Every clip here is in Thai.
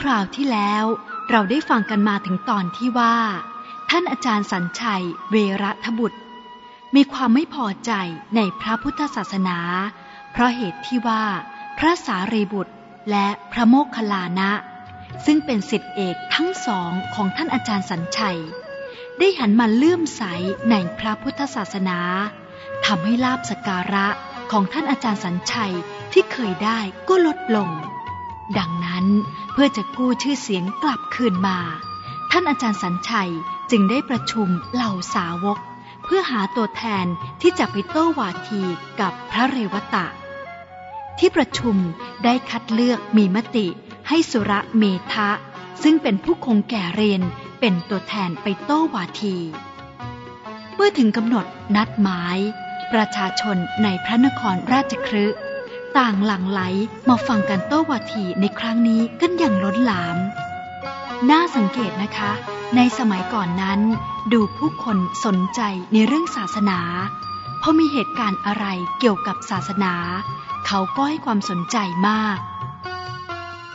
คราวที่แล้ว เราได้ฟังกันมาถึงตอนที่ว่า ท่านอาจารย์สัญชัย เวระทบุตร มีความไม่พอใจในพระพุทธศาสนา เพราะเหตุที่ว่า พระสารีบุตรและพระโมคคัลลานะ ซึ่งเป็นสิทธิเอกทั้งสองของท่านอาจารย์สัญชัย ได้หันมาเลื่อมใสในพระพุทธศาสนาทำให้ลาบสการะของท่านอาจารย์สัญชัยที่เคยได้ก็ลดลง ดังนั้นเพื่อจะกู้ชื่อเสียงกลับคืนมา ท่านอาจารย์สัญชัยจึงได้ประชุมเหล่าสาวก เพื่อหาตัวแทนที่จะไปโต้วาทีกับพระเรวตะ ที่ประชุมได้คัดเลือกมีมติให้สุระเมทะ ซึ่งเป็นผู้คงแก่เรียนเป็นตัวแทนไปโต้วาที เมื่อถึงกำหนดนัดหมาย ประชาชนในพระนครราชคฤห์ ต่างหลั่งไหลมาฟังการโต้วาทีในครั้งนี้กันอย่างล้นหลาม น่าสังเกตนะคะ ในสมัยก่อนนั้น ดูผู้คนสนใจในเรื่องศาสนาพอมีเหตุการณ์อะไรเกี่ยวกับศาสนา เขาก็ให้ความสนใจมาก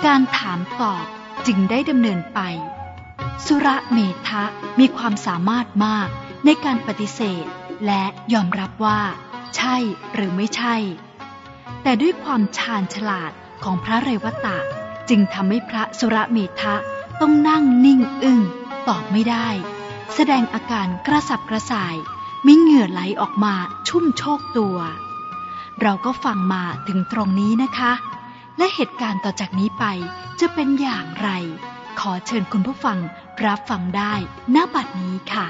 การถามตอบจึงได้ดำเนินไป สุระเมทะมีความสามารถมากในการปฏิเสธ และยอมรับว่า ใช่หรือไม่ใช่ แต่ด้วยความชาญฉลาดของพระเรวตะ จึงทำให้พระสุระเมทะต้องนั่งนิ่งอึ้งตอบไม่ได้ แสดงอาการกระสับกระส่ายมีเหงื่อไหลออกมาชุ่มโชกตัว เราก็ฟังมาถึงตรงนี้นะคะ และเหตุการณ์ต่อจากนี้ไปจะเป็นอย่างไร ขอเชิญคุณผู้ฟังรับฟังได้หน้าบัดนี้ค่ะ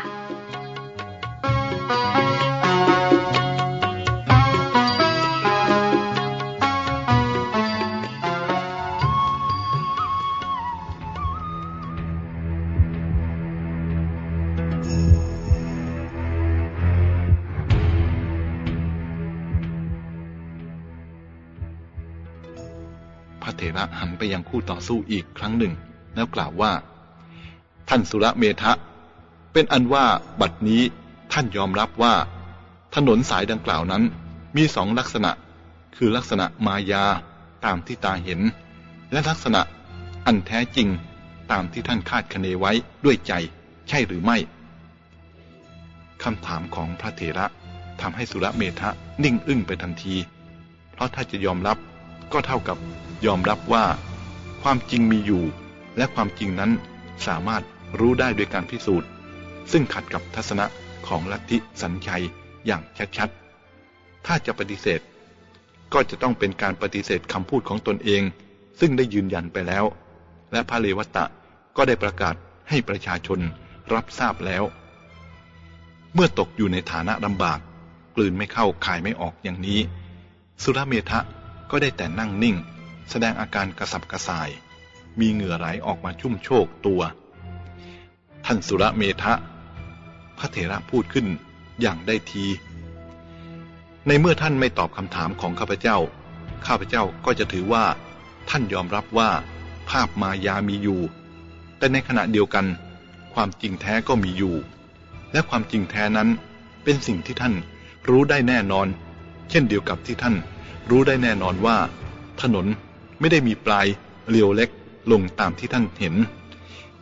ไปยังคู่ต่อสู้อีกครั้งหนึ่ง แล้วกล่าวว่า ท่านสุรเมทะเป็นอันว่าบัดนี้ท่านยอมรับว่า ถนนสายดังกล่าวนั้นมีสองลักษณะ คือลักษณะมายาตามที่ตาเห็น และลักษณะอันแท้จริงตามที่ท่านคาดคะเนไว้ด้วยใจ ใช่หรือไม่คำถามของพระเถระทำให้สุรเมทะนิ่งอึ้งไปทันที เพราะถ้าจะยอมรับก็เท่ากับยอมรับว่า ความจริงมีอยู่ และความจริงนั้นสามารถรู้ได้โดยการพิสูจน์ ซึ่งขัดกับทัศนะของลัทธิสัญชัยอย่างชัดๆ ถ้าจะปฏิเสธ ก็จะต้องเป็นการปฏิเสธคำพูดของตนเอง ซึ่งได้ยืนยันไปแล้ว และพระเลวตะก็ได้ประกาศให้ประชาชนรับทราบแล้ว เมื่อตกอยู่ในฐานะลำบาก กลืนไม่เข้าคายไม่ออกอย่างนี้ สุรเมทะก็ได้แต่นั่งนิ่ง แสดงอาการกระสับกระส่าย มีเหงื่อไหลออกมาชุ่มโชกตัว ท่านสุรเมทะพระเถระพูดขึ้นอย่างได้ที ในเมื่อท่านไม่ตอบคำถามของข้าพเจ้า ข้าพเจ้าก็จะถือว่า ท่านยอมรับว่า ภาพมายามีอยู่ แต่ในขณะเดียวกัน ความจริงแท้ก็มีอยู่ และความจริงแท้นั้นเป็นสิ่งที่ท่านรู้ได้แน่นอน เช่นเดียวกับที่ท่านรู้ได้แน่นอนว่า ถนน ไม่ได้มีปลายเรียวเล็กลงตามที่ท่านเห็น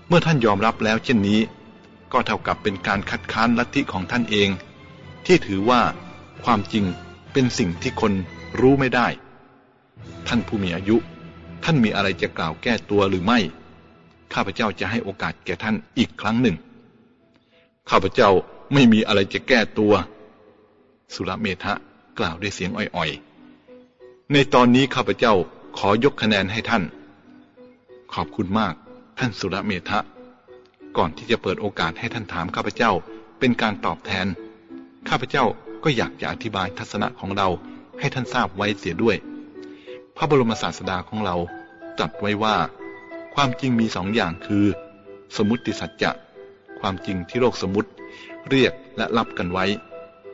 เมื่อท่านยอมรับแล้วเช่นนี้ ก็เท่ากับเป็นการคัดค้านลัทธิของท่านเอง ที่ถือว่าความจริงเป็นสิ่งที่คนรู้ไม่ได้ ท่านผู้มีอายุ ท่านมีอะไรจะกล่าวแก้ตัวหรือไม่ ข้าพเจ้าจะให้โอกาสแก่ท่านอีกครั้งหนึ่ง ข้าพเจ้าไม่มีอะไรจะแก้ตัว สุรเมธะกล่าวด้วยเสียงอ่อยๆ ในตอนนี้ข้าพเจ้า ขอยกคะแนนให้ท่าน ขอบคุณมาก ท่านสุรเมธะ ก่อนที่จะเปิดโอกาสให้ท่านถามข้าพเจ้าเป็นการตอบแทน ข้าพเจ้าก็อยากจะอธิบายทัศนะของเราให้ท่านทราบไว้เสียด้วย พระบรมศาสดาของเราตรัสไว้ว่า ความจริงมีสองอย่างคือ สมุติสัจจะความจริงที่โลกสมุติ เรียกและรับกันไว้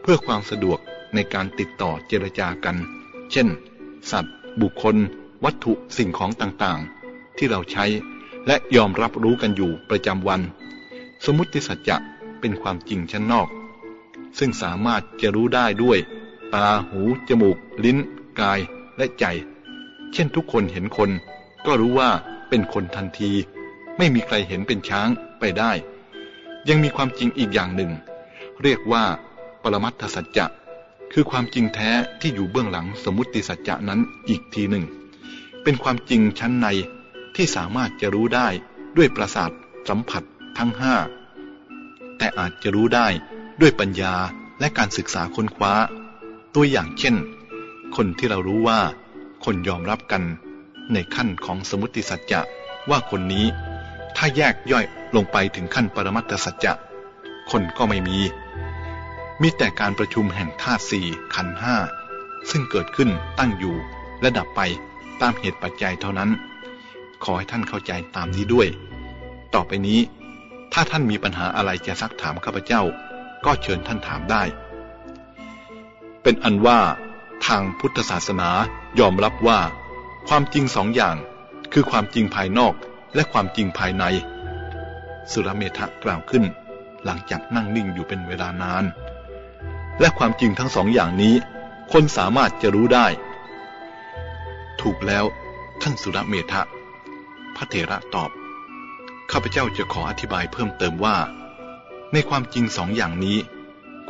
เพื่อความสะดวกในการติดต่อเจรจากัน เช่น สัตว์ บุคคล วัตถุสิ่งของต่างๆ ที่เราใช้และยอมรับรู้กันอยู่ประจำวัน สมมติสัจจะเป็นความจริงชั้นนอก ซึ่งสามารถจะรู้ได้ด้วย ตาหู จมูก ลิ้น กายและใจ เช่นทุกคนเห็นคน ก็รู้ว่าเป็นคนทันที ไม่มีใครเห็นเป็นช้างไปได้ ยังมีความจริงอีกอย่างหนึ่ง เรียกว่า ปรมัตถสัจจะคือความจริงแท้ที่อยู่เบื้องหลังสมมติสัจจะนั้นอีกทีหนึ่ง เป็นความจริงชั้นในที่สามารถจะรู้ได้ด้วยประสาทสัมผัสทั้งห้าแต่อาจจะรู้ได้ด้วยปัญญาและการศึกษาค้นคว้า ตัวอย่างเช่น คนที่เรารู้ว่า คนยอมรับกันในขั้นของสมมติสัจจะว่าคนนี้ ถ้าแยกย่อยลงไปถึงขั้นปรมัตถสัจจะคนก็ไม่มี มีแต่การประชุมแห่งธาตุสี่ขันห้าซึ่งเกิดขึ้นตั้งอยู่และดับไป ตามเหตุปัจจัยเท่านั้น ขอให้ท่านเข้าใจตามนี้ด้วย ต่อไปนี้ ถ้าท่านมีปัญหาอะไรจะซักถามข้าพเจ้า ก็เชิญท่านถามได้ เป็นอันว่าทางพุทธศาสนายอมรับว่า ความจริงสองอย่าง คือความจริงภายนอกและความจริงภายใน สุรเมธะกล่าวขึ้น หลังจากนั่งนิ่งอยู่เป็นเวลานาน และความจริงทั้งสองอย่างนี้ คนสามารถจะรู้ได้ ถูกแล้วท่านสุรเมธะ พระเถระตอบ ข้าพเจ้าจะขออธิบายเพิ่มเติมว่า ในความจริงสองอย่างนี้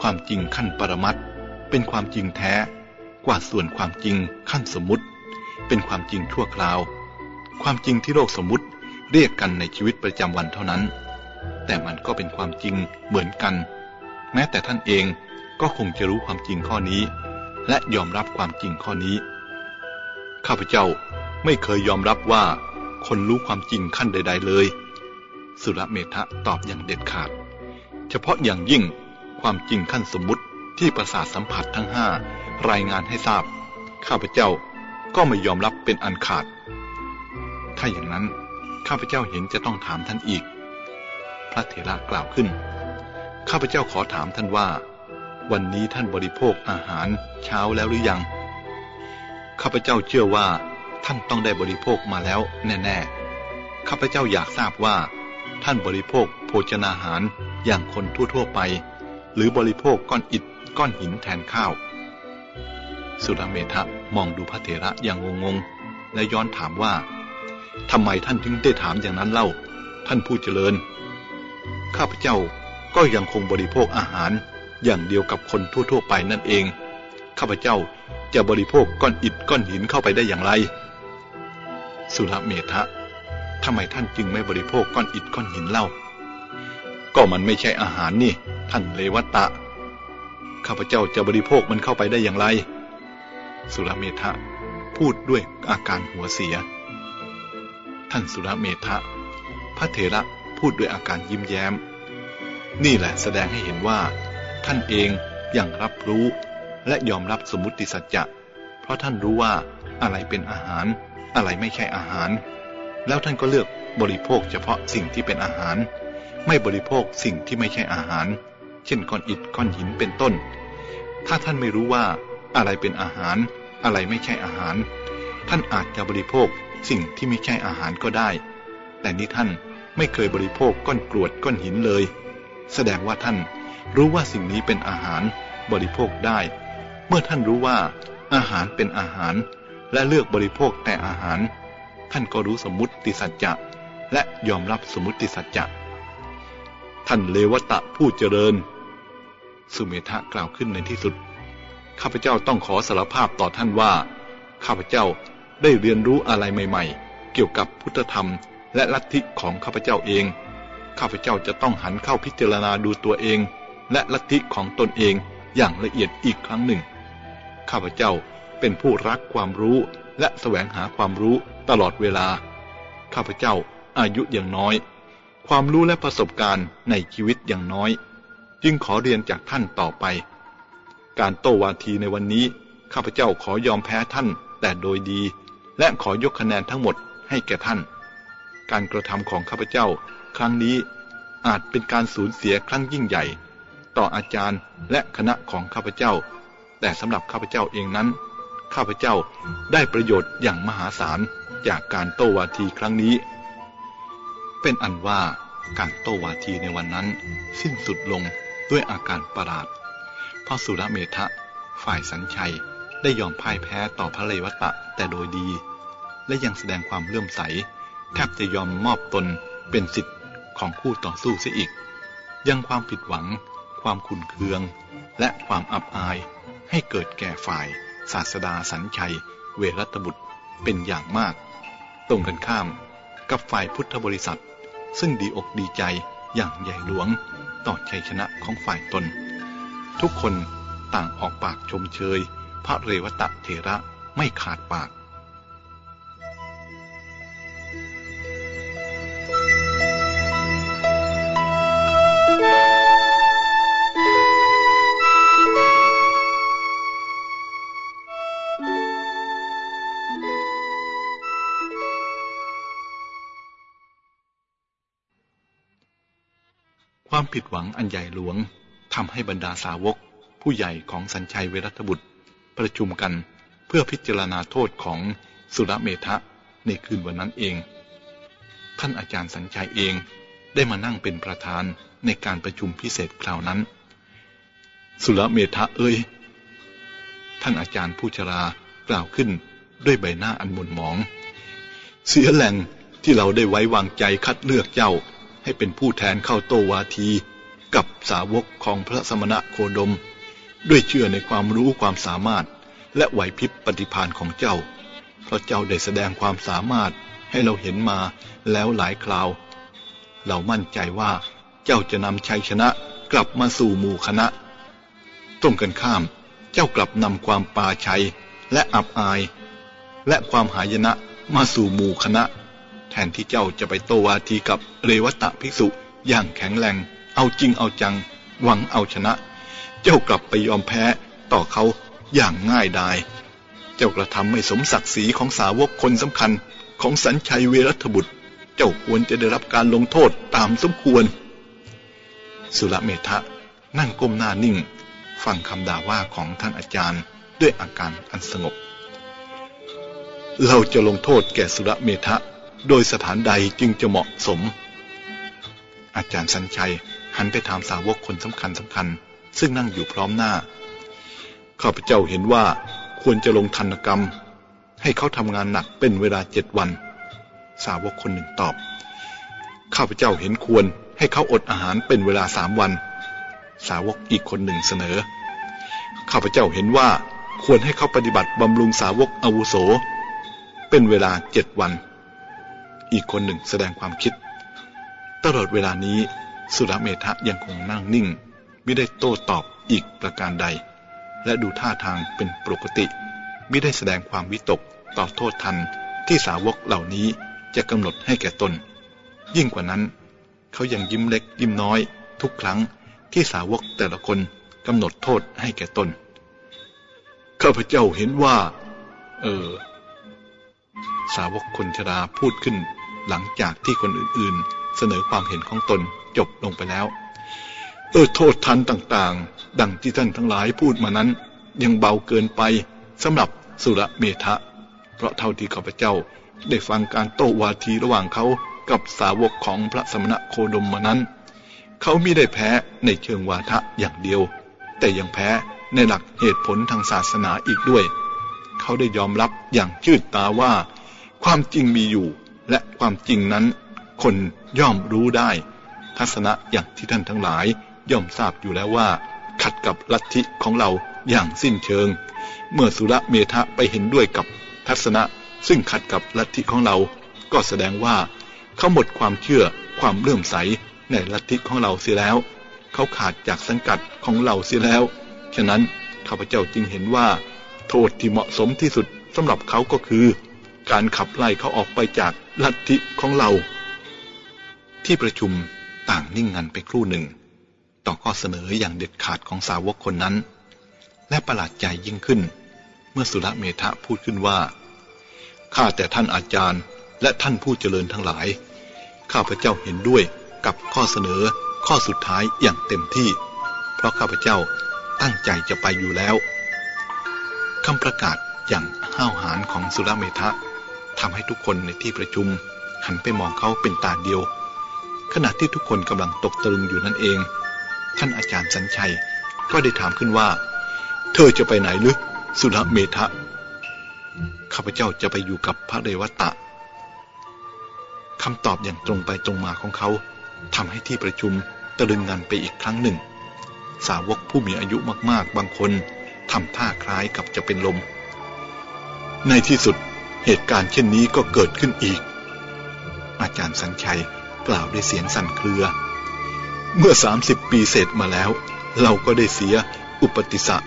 ความจริงขั้นปรมัตเป็นความจริงแท้ กว่าส่วนความจริงขั้นสมมติ เป็นความจริงชั่วคราว ความจริงที่โลกสมมติเรียกกันในชีวิตประจำวันเท่านั้น แต่มันก็เป็นความจริงเหมือนกัน แม้แต่ท่านเองก็คงจะรู้ความจริงข้อนี้ และยอมรับความจริงข้อนี้ ข้าพเจ้าไม่เคยยอมรับว่าคนรู้ความจริงขั้นใด ๆ เลย สุรเมธะตอบอย่างเด็ดขาด เฉพาะอย่างยิ่งความจริงขั้นสมมุติที่ประสาทสัมผัสทั้งห้ารายงานให้ทราบ ข้าพเจ้าก็ไม่ยอมรับเป็นอันขาด ถ้าอย่างนั้นข้าพเจ้าเห็นจะต้องถามท่านอีก พระเถระกล่าวขึ้น ข้าพเจ้าขอถามท่านว่า วันนี้ท่านบริโภคอาหารเช้าแล้วหรือยัง ข้าพเจ้าเชื่อว่าท่านต้องได้บริโภคมาแล้วแน่ๆ ข้าพเจ้าอยากทราบว่า ท่านบริโภคโภชนาหารอย่างคนทั่วๆไป หรือบริโภคก้อนอิฐก้อนหินแทนข้าว สุรเมธะมองดูพระเถระอย่างงงๆ และย้อนถามว่าทำไมท่านถึงได้ถามอย่างนั้นเล่า ท่านผู้เจริญ ข้าพเจ้าก็ยังคงบริโภคอาหารอย่างเดียวกับคนทั่วๆไปนั่นเอง ข้าพเจ้าจะบริโภคก้อนอิฐก้อนหินเข้าไปได้อย่างไร สุรเมธะทำไมท่านจึงไม่บริโภคก้อนอิฐก้อนหินเล่า ก็มันไม่ใช่อาหารนี่ ท่านเลวัตะ ข้าพเจ้าจะบริโภคมันเข้าไปได้อย่างไร สุรเมธะพูดด้วยอาการหัวเสีย ท่านสุรเมธะพระเถระพูดด้วยอาการยิ้มแย้ม นี่แหละแสดงให้เห็นว่า ท่านเองยังรับรู้ และยอมรับสมมติสัจจะ เพราะท่านรู้ว่าอะไรเป็นอาหาร อะไรไม่ใช่อาหาร แล้วท่านก็เลือกบริโภคเฉพาะสิ่งที่เป็นอาหาร ไม่บริโภคสิ่งที่ไม่ใช่อาหาร เช่นก้อนอิฐก้อนหินเป็นต้น ถ้าท่านไม่รู้ว่าอะไรเป็นอาหาร อะไรไม่ใช่อาหาร ท่านอาจจะบริโภคสิ่งที่ไม่ใช่อาหารก็ได้ แต่นี้ท่านไม่เคยบริโภคก้อนกรวดก้อนหินเลย แสดงว่าท่านรู้ว่าสิ่งนี้เป็นอาหารบริโภคได้ เมื่อท่านรู้ว่าอาหารเป็นอาหารและเลือกบริโภคแต่อาหาร ท่านก็รู้สมมุติสัจจะและยอมรับสมมุติสัจจะท่านเลวตะผู้เจริญ สุเมธะกล่าวขึ้นในที่สุด ข้าพเจ้าต้องขอสารภาพต่อท่านว่า ข้าพเจ้าได้เรียนรู้อะไรใหม่ ๆ เกี่ยวกับพุทธธรรม และลัทธิของข้าพเจ้าเอง ข้าพเจ้าจะต้องหันเข้าพิจารณาดูตัวเอง และลัทธิของตนเองอย่างละเอียดอีกครั้งหนึ่ง ข้าพเจ้าเป็นผู้รักความรู้และแสวงหาความรู้ตลอดเวลา ข้าพเจ้าอายุอย่างน้อย ความรู้และประสบการณ์ในชีวิตอย่างน้อย จึงขอเรียนจากท่านต่อไป การโต้วาทีในวันนี้ ข้าพเจ้าขอยอมแพ้ท่านแต่โดยดี และขอยกคะแนนทั้งหมดให้แก่ท่าน การกระทำของข้าพเจ้า ครั้งนี้อาจเป็นการสูญเสียครั้งยิ่งใหญ่ ต่ออาจารย์และคณะของข้าพเจ้า แต่สำหรับข้าพเจ้าเองนั้น ข้าพเจ้าได้ประโยชน์อย่างมหาศาลจากการโต้วาทีครั้งนี้ เป็นอันว่าการโต้วาทีในวันนั้น สิ้นสุดลงด้วยอาการประหลาดพระสุรเมธะ ฝ่ายสัญชัยได้ยอมพ่ายแพ้ต่อพระเลวตะแต่โดยดี และยังแสดงความเลื่อมใส แทบจะยอมมอบตนเป็นสิทธิ์ของคู่ต่อสู้เสียอีก ยังความผิดหวัง ความขุนเคือง และความอับอาย ให้เกิดแก่ฝ่ายศาสดาสัญชัย เวรัตบุตรเป็นอย่างมาก ตรงกันข้ามกับฝ่ายพุทธบริษัท ซึ่งดีอกดีใจอย่างใหญ่หลวงต่อชัยชนะของฝ่ายตน ทุกคนต่างออกปากชมเชย พระเรวตะเถระไม่ขาดปาก ผิดหวังอันใหญ่หลวงทำให้บรรดาสาวก ผู้ใหญ่ของสัญชัยเวรัตบุตร ประชุมกันเพื่อพิจารณาโทษของสุรเมธะในคืนวันนั้นเอง ท่านอาจารย์สัญชัยเองได้มานั่งเป็นประธานในการประชุมพิเศษคราวนั้น สุรเมธะเอ้ย ท่านอาจารย์ผู้ชรากล่าวขึ้นด้วยใบหน้าอันหม่นหมอง เสียแหล่งที่เราได้ไว้วางใจคัดเลือกเจ้า ให้เป็นผู้แทนเข้าโตวาที กับสาวกของพระสมณะโคดม ด้วยเชื่อในความรู้ความสามารถ และไหวพริบปฏิภาณของเจ้า เพราะเจ้าได้แสดงความสามารถให้เราเห็นมาแล้วหลายคราว เรามั่นใจว่าเจ้าจะนำชัยชนะกลับมาสู่หมู่คณะตรงกันข้าม เจ้ากลับนำความปาชัยและอับอาย และความหายนะมาสู่หมู่คณะ แทนที่เจ้าจะไปโตวาทีกับเรวตะภิกษุอย่างแข็งแรง เอาจริงเอาจัง หวังเอาชนะ เจ้ากลับไปยอมแพ้ต่อเขาอย่างง่ายดาย เจ้ากระทำไม่สมศักดิ์ศรีของสาวกคนสำคัญของสัญชัยเวรัตบุตร เจ้าควรจะได้รับการลงโทษตามสมควร สุรเมธะนั่งก้มหน้านิ่ง ฟังคำด่าว่าของท่านอาจารย์ด้วยอาการอันสงบ เราจะลงโทษแก่สุรเมธะ โดยสถานใดจึงจะเหมาะสม อาจารย์สัญชัยหันไปถามสาวกคนสำคัญสำคัญ ซึ่งนั่งอยู่พร้อมหน้า ข้าพเจ้าเห็นว่าควรจะลงทันกรรม ให้เขาทำงานหนักเป็นเวลาเจ็ดวัน สาวกคนหนึ่งตอบ ข้าพเจ้าเห็นควรให้เขาอดอาหารเป็นเวลาสามวัน สาวกอีกคนหนึ่งเสนอ ข้าพเจ้าเห็นว่าควรให้เขาปฏิบัติบำรุงสาวกอาวุโส เป็นเวลาเจ็ดวัน อีกคนหนึ่งแสดงความคิด ตลอดเวลานี้สุรเมธะยังคงนั่งนิ่ง ไม่ได้โต้ตอบอีกประการใด และดูท่าทางเป็นปกติ ไม่ได้แสดงความวิตกต่อโทษทันที่สาวกเหล่านี้จะกำหนดให้แก่ตน ยิ่งกว่านั้น เขายังยิ้มเล็กยิ้มน้อย ทุกครั้งที่สาวกแต่ละคนกำหนดโทษให้แก่ตน ข้าพเจ้าเห็นว่า เออ สาวกคนชราพูดขึ้น หลังจากที่คนอื่นๆ เสนอความเห็นของตนจบลงไปแล้ว เออโทษทันต่างๆ ดังที่ท่านทั้งหลายพูดมานั้น ยังเบาเกินไปสำหรับสุรเมธะ เพราะเท่าที่ข้าพเจ้าได้ฟังการโต้วาทีระหว่างเขากับสาวกของพระสมณะโคดมมานั้น เขาม่ได้แพ้ในเชิงวาทะอย่างเดียว แต่ยังแพ้ในหลักเหตุผลทางศาสนาอีกด้วย เขาได้ยอมรับอย่างชืดตาว่า ความจริงมีอยู่ และความจริงนั้น คนย่อมรู้ได้ ทัศนะอย่างที่ท่านทั้งหลายย่อมทราบอยู่แล้วว่า ขัดกับลัทธิของเราอย่างสิ้นเชิง เมื่อสุระเมธะไปเห็นด้วยกับทัศนะ ซึ่งขัดกับลัทธิของเรา ก็แสดงว่า เขาหมดความเชื่อความเลื่อมใสในลัทธิของเราเสียแล้ว เขาขาดจากสังกัดของเราเสียแล้ว ฉะนั้นข้าพเจ้าจึงเห็นว่า โทษที่เหมาะสมที่สุดสำหรับเขาก็คือ การขับไล่เขาออกไปจากลัทธิของเรา ที่ประชุมต่างนิ่งงันไปครู่หนึ่ง ต่อข้อเสนออย่างเด็ดขาดของสาวกคนนั้น และประหลาดใจยิ่งขึ้น เมื่อสุรเมธะพูดขึ้นว่าข้าแต่ท่านอาจารย์และท่านผู้เจริญทั้งหลาย ข้าพเจ้าเห็นด้วยกับข้อเสนอข้อสุดท้ายอย่างเต็มที่ เพราะข้าพเจ้าตั้งใจจะไปอยู่แล้วคำประกาศอย่างห้าวหาญของสุรเมธะ ทำให้ทุกคนในที่ประชุม หันไปมองเขาเป็นตาเดียว ขณะที่ทุกคนกำลังตกตะลึงอยู่นั่นเอง ท่านอาจารย์สัญชัยก็ได้ถามขึ้นว่า เธอจะไปไหนลึกสุรเมธะข้าพเจ้าจะไปอยู่กับพระเรวตะคำตอบอย่างตรงไปตรงมาของเขาทำให้ที่ประชุมตะลึงงันไปอีกครั้งหนึ่ง สาวกผู้มีอายุมากๆ บางคนทำท่าคล้ายกับจะเป็นลม ในที่สุด เหตุการณ์เช่นนี้ก็เกิดขึ้นอีก อาจารย์สัญชัยกล่าวด้วยเสียงสั่นเครือ เมื่อสามสิบปีเสร็จมาแล้ว เราก็ได้เสียอุปติสะ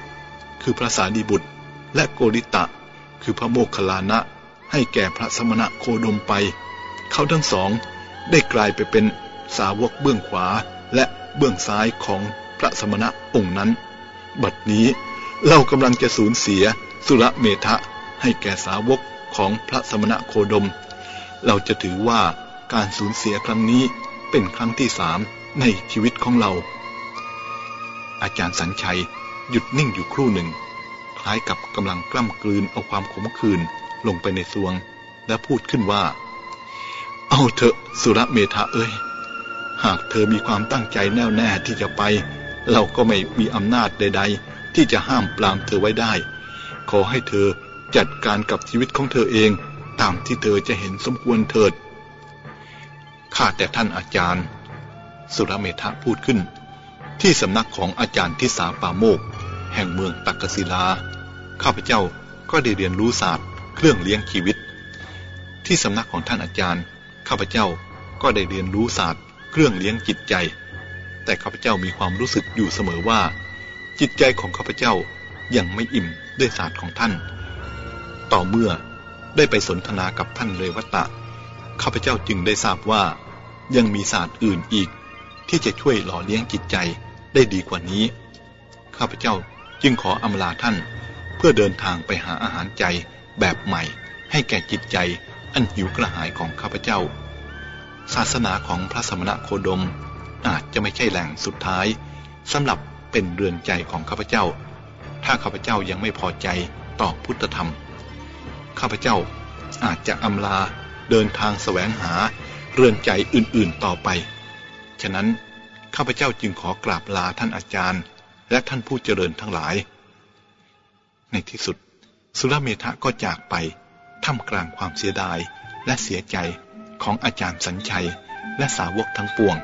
คือพระสารีบุตร และโกริตะ คือพระโมคคัลลานะ ให้แก่พระสมณะโคดมไป เขาทั้งสองได้กลายไปเป็นสาวกเบื้องขวาและเบื้องซ้ายของพระสมณะองค์นั้น บัดนี้เรากำลังจะสูญเสียสุรเมธะให้แก่สาวก ของพระสมณะโคดม เราจะถือว่าการสูญเสียครั้งนี้เป็นครั้งที่สามในชีวิตของเรา อาจารย์สัญชัยหยุดนิ่งอยู่ครู่หนึ่ง คล้ายกับกำลังกล้ำกลืนเอาความขมขื่นลงไปในซวง และพูดขึ้นว่า เอาเถอะสุรเมธาเอ้ย หากเธอมีความตั้งใจแน่วแน่ที่จะไป เราก็ไม่มีอำนาจใด ๆ ที่จะห้ามปรามเธอไว้ได้ ขอให้เธอ จัดการกับชีวิตของเธอเอง ตามที่เธอจะเห็นสมควรเถิด ข้าแต่ท่านอาจารย์ สุรเมธะพูดขึ้น ที่สำนักของอาจารย์ทิสาปาโมก แห่งเมืองตักกศิลา ข้าพเจ้าก็ได้เรียนรู้ศาสตร์เครื่องเลี้ยงชีวิต ที่สำนักของท่านอาจารย์ ข้าพเจ้าก็ได้เรียนรู้ศาสตร์เครื่องเลี้ยงจิตใจ แต่ข้าพเจ้ามีความรู้สึกอยู่เสมอว่า จิตใจของข้าพเจ้ายังไม่อิ่มด้วยศาสตร์ของท่าน ต่อเมื่อได้ไปสนทนากับท่านเลวตะ ข้าพเจ้าจึงได้ทราบว่า ยังมีศาสตร์อื่นอีก ที่จะช่วยหล่อเลี้ยงจิตใจได้ดีกว่านี้ ข้าพเจ้าจึงขออำลาท่าน เพื่อเดินทางไปหาอาหารใจแบบใหม่ ให้แก่จิตใจอันหิวกระหายของข้าพเจ้า ศาสนาของพระสมณะโคดม อาจจะไม่ใช่แหล่งสุดท้ายสำหรับเป็นเรือนใจของข้าพเจ้า ถ้าข้าพเจ้ายังไม่พอใจต่อพุทธธรรม ข้าพเจ้า อาจจะอำลาเดินทางแสวงหาเรือนใจอื่นๆต่อไป ฉะนั้นข้าพเจ้าจึงขอกราบลาท่านอาจารย์ และท่านผู้เจริญทั้งหลาย ในที่สุด สุรเมธะก็จากไปท่ามกลางความเสียดายและเสียใจของอาจารย์สัญชัยและสาวกทั้งปวง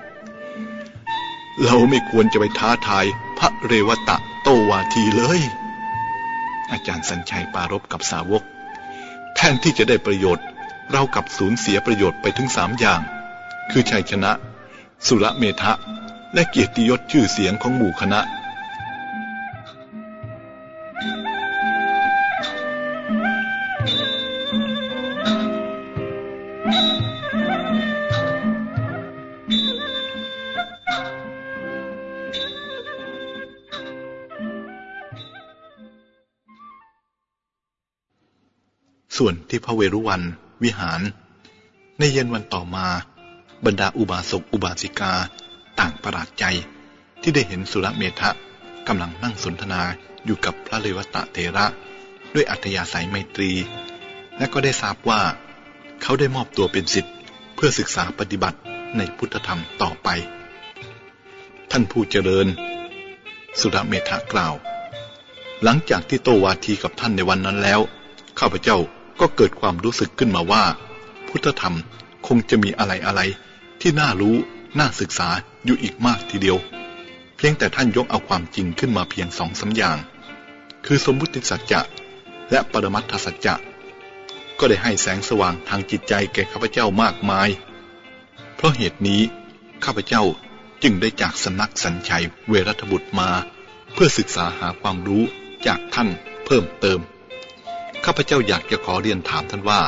เราไม่ควรจะไปท้าทายพระเรวตะโตวาทีเลย อาจารย์สัญชัยปารบกับสาวก แทนที่จะได้ประโยชน์ เรากับสูญเสียประโยชน์ไปถึงสามอย่าง คือชัยชนะ สุรเมธะ และเกียรติยศชื่อเสียงของหมู่คณะ ส่วนที่พระเวรุวันวิหาร ในเย็นวันต่อมา บรรดาอุบาสกอุบาสิกา ต่างประหลาดใจที่ได้เห็นสุรเมธะกำลังนั่งสนทนาอยู่กับพระเลวตะเทระ ด้วยอัธยาศัยไมตรี และก็ได้ทราบว่า เขาได้มอบตัวเป็นสิทธิ์ เพื่อศึกษาปฏิบัติในพุทธธรรมต่อไป ท่านผู้เจริญ สุรเมธะกล่าว หลังจากที่โตวาทีกับท่านในวันนั้นแล้ว ข้าพเจ้า ก็เกิดความรู้สึกขึ้นมาว่า พุทธธรรมคงจะมีอะไรอะไรที่น่ารู้น่าศึกษาอยู่อีกมากทีเดียว เพียงแต่ท่านยกเอาความจริงขึ้นมาเพียงสองสาอย่าง คือสมมุติสัจจะและปรมัตถสัจจะก็ได้ให้แสงสว่างทางจิตใจแก่ข้าพเจ้ามากมาย เพราะเหตุนี้ ข้าพเจ้าจึงได้จากสำนักสัญชัยเวรัตบุตรมา เพื่อศึกษาหาความรู้จากท่านเพิ่มเติม ข้าพเจ้าอยากจะขอเรียนถามท่านว่า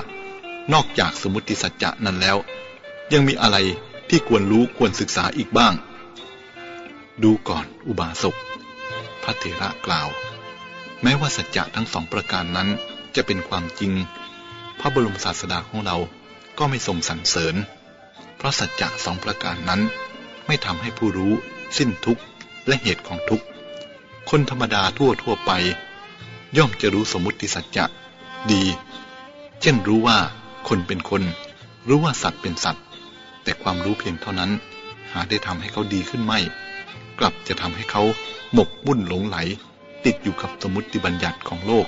นอกจากสมมติสัจจะนั้นแล้ว ยังมีอะไรที่ควรรู้ควรศึกษาอีกบ้าง ดูก่อนอุบาสกพระเถระกล่าว แม้ว่าสัจจะทั้งสองประการนั้นจะเป็นความจริง พระบรมศาสดาของเราก็ไม่ทรงสรรเสริญ เพราะสัจจะสองประการนั้น ไม่ทำให้ผู้รู้ สิ้นทุกข์และเหตุของทุกข์ คนธรรมดาทั่วทั่วไป ย่อมจะรู้สมมติสัจจะ ดี เช่นรู้ว่าคนเป็นคน รู้ว่าสัตว์เป็นสัตว์ แต่ความรู้เพียงเท่านั้น หาได้ทำให้เขาดีขึ้นไม่ กลับจะทำให้เขาหมกมุ่นหลงไหล ติดอยู่กับสมมติบัญญัติของโลก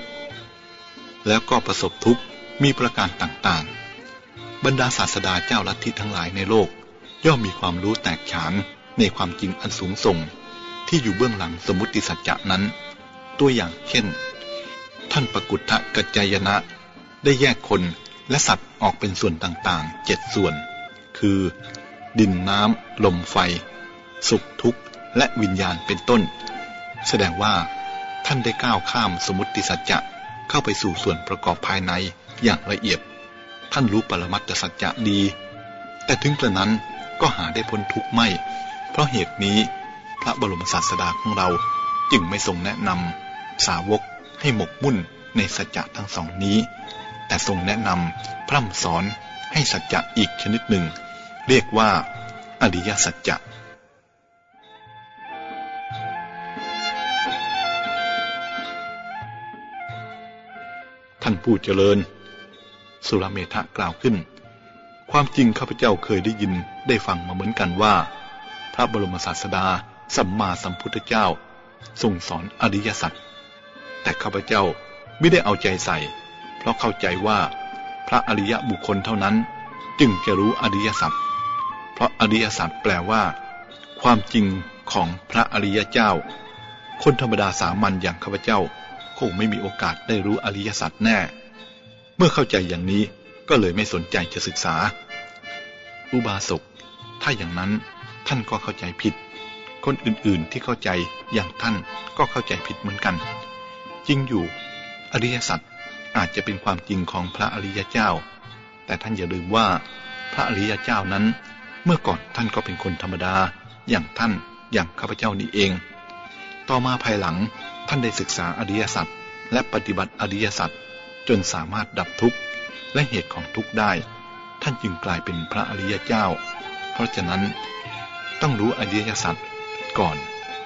แล้วก็ประสบทุกข์มีประการต่างๆ บรรดาศาสดาเจ้าลัทธิทั้งหลายในโลก ย่อมมีความรู้แตกฉานในความจริงอันสูงส่ง ที่อยู่เบื้องหลังสมมติสัจจะนั้น ตัวอย่างเช่น ท่านปกุฏทะกัจจายนะ ได้แยกคนและสัตว์ออกเป็นส่วนต่างๆเจ็ดส่วน คือ ดินน้ำ ลมไฟ สุขทุกข์ และวิญญาณเป็นต้น แสดงว่า ท่านได้ก้าวข้ามสมมติสัจจะเข้าไปสู่ส่วนประกอบภายในอย่างละเอียด ท่านรู้ปรมัตถสัจจะดี แต่ถึงกระนั้นก็หาได้พ้นทุกข์ไม่ เพราะเหตุนี้พระบรมศาสดาของเราจึงไม่ทรงแนะนำสาวก ให้หมกมุ่นในสัจจะทั้งสองนี้ แต่ทรงแนะนำพร่ำสอนให้สัจจะอีกชนิดหนึ่ง เรียกว่า อริยสัจจะท่านผู้เจริญ สุรเมธะกล่าวขึ้น ความจริงข้าพเจ้าเคยได้ยินได้ฟังมาเหมือนกันว่า พระบรมศาสดาสัมมาสัมพุทธเจ้าทรงสอนอริยสัจ แต่ข้าพเจ้าไม่ได้เอาใจใส่ เพราะเข้าใจว่าพระอริยบุคคลเท่านั้น จึงจะรู้อริยสัจเพราะอริยสัจแปลว่า ความจริงของพระอริยเจ้า คนธรรมดาสามัญอย่างข้าพเจ้า คงไม่มีโอกาสได้รู้อริยสัจแน่ เมื่อเข้าใจอย่างนี้ก็เลยไม่สนใจจะศึกษา อุบาสกถ้าอย่างนั้นท่านก็เข้าใจผิด คนอื่นๆที่เข้าใจอย่างท่านก็เข้าใจผิดเหมือนกัน จริงอยู่ อริยสัจอาจจะเป็นความจริงของพระอริยเจ้า แต่ท่านอย่าลืมว่า พระอริยเจ้านั้น เมื่อก่อนท่านก็เป็นคนธรรมดา อย่างท่านอย่างข้าพเจ้านี่เอง ต่อมาภายหลังท่านได้ศึกษาอริยสัจและปฏิบัติอริยสัจจนสามารถดับทุกข์และเหตุของทุกข์ได้ ท่านจึงกลายเป็นพระอริยเจ้า เพราะฉะนั้นต้องรู้อริยสัจก่อน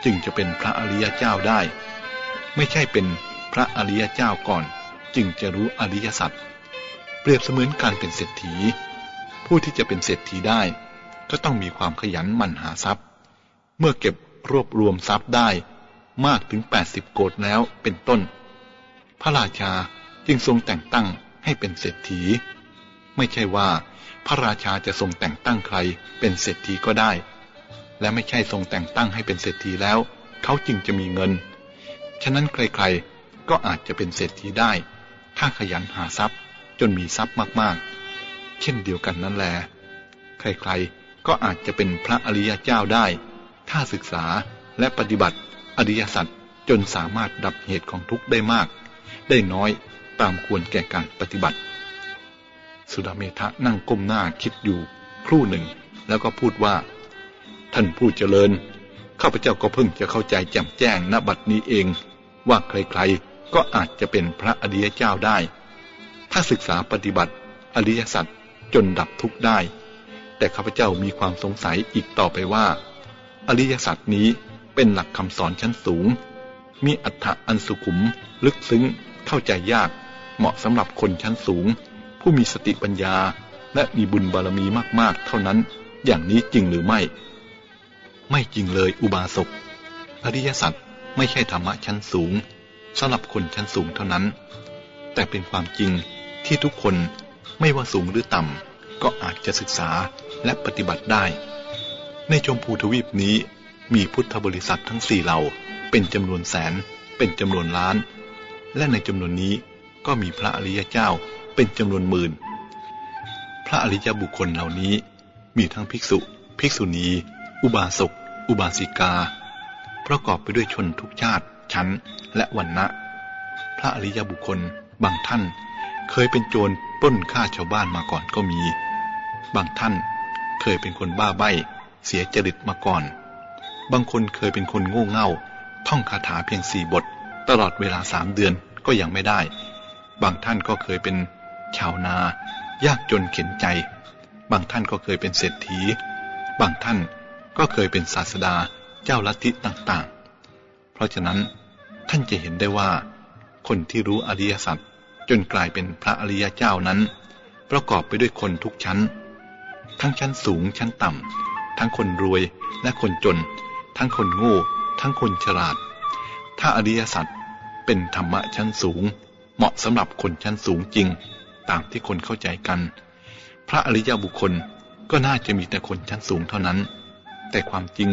จึงจะเป็นพระอริยเจ้าได้ ไม่ใช่เป็น พระอริยเจ้าก่อนจึงจะรู้อริยสัจเปรียบเสมือนการเป็นเศรษฐี ผู้ที่จะเป็นเศรษฐีได้ ก็ต้องมีความขยันหมั่นหาทรัพย์ เมื่อเก็บรวบรวมทรัพย์ได้มากถึง 80 โกดแล้วเป็นต้น พระราชาจึงทรงแต่งตั้งให้เป็นเศรษฐี ไม่ใช่ว่าพระราชาจะทรงแต่งตั้งใครเป็นเศรษฐีก็ได้ และไม่ใช่ทรงแต่งตั้งให้เป็นเศรษฐีแล้ว เขาจึงจะมีเงิน ฉะนั้นใครๆ ก็อาจจะเป็นเศรษฐีได้ ถ้าขยันหาทรัพย์จนมีทรัพย์มากๆ เช่นเดียวกันนั่นแหละใครๆ ก็อาจจะเป็นพระอริยเจ้าได้ ถ้าศึกษาและปฏิบัติอริยสัจจนสามารถดับเหตุของทุกข์ได้มาก ได้น้อยตามควรแก่การปฏิบัติ สุดาเมธะนั่งก้มหน้าคิดอยู่ ครู่หนึ่ง แล้วก็พูดว่า ท่านผู้เจริญ ข้าพเจ้าก็เพิ่งจะเข้าใจแจ่มแจ้งณบัดนี้เอง ว่าใครๆ ก็อาจจะเป็นพระอริยเจ้าได้ ถ้าศึกษาปฏิบัติอริยสัจจนดับทุกข์ได้ แต่ข้าพเจ้ามีความสงสัยอีกต่อไปว่า อริยสัจนี้เป็นหลักคำสอนชั้นสูง มีอัฏฐะอันสุขุม ลึกซึ้ง เข้าใจยาก เหมาะสำหรับคนชั้นสูง ผู้มีสติปัญญาและมีบุญบารมีมากๆ เท่านั้น อย่างนี้จริงหรือไม่ ไม่จริงเลยอุบาสก อริยสัจไม่ใช่ธรรมะชั้นสูง สำหรับคนชั้นสูงเท่านั้น แต่เป็นความจริงที่ทุกคนไม่ว่าสูงหรือต่ำ ก็อาจจะศึกษาและปฏิบัติได้ ในชมพูทวีปนี้มีพุทธบริษัททั้งสี่เหล่าเป็นจำนวนแสน เป็นจำนวนล้าน และในจำนวนนี้ก็มีพระอริยเจ้าเป็นจำนวนหมื่น พระอริยบุคคลเหล่านี้มีทั้งภิกษุ ภิกษุณี อุบาสก อุบาสิกา ประกอบไปด้วยชนทุกชาติ ชั้นและวันณะพระอริยบุคคลบางท่านเคยเป็นโจรปล้นฆ่าชาวบ้านมาก่อนก็มี บางท่านเคยเป็นคนบ้าใบ้เสียจริตมาก่อน บางคนเคยเป็นคนโง่เง่า ท่องคาถาเพียงสี่บท ตลอดเวลาสามเดือนก็ยังไม่ได้ บางท่านก็เคยเป็นชาวนา ยากจนเข็นใจ บางท่านก็เคยเป็นเศรษฐี บางท่านก็เคยเป็นศาสดาเจ้าลัทธิต่างๆ เพราะฉะนั้น ท่านจะเห็นได้ว่า คนที่รู้อริยสัจจนกลายเป็นพระอริยเจ้านั้น ประกอบไปด้วยคนทุกชั้น ทั้งชั้นสูงชั้นต่ำทั้งคนรวยและคนจน ทั้งคนโง่ ทั้งคนฉลาด ถ้าอริยสัจเป็นธรรมะชั้นสูง เหมาะสำหรับคนชั้นสูงจริง ตามที่คนเข้าใจกันพพระอริยบุคคลก็น่าจะมีแต่คนชั้นสูงเท่านั้น แต่ความจริง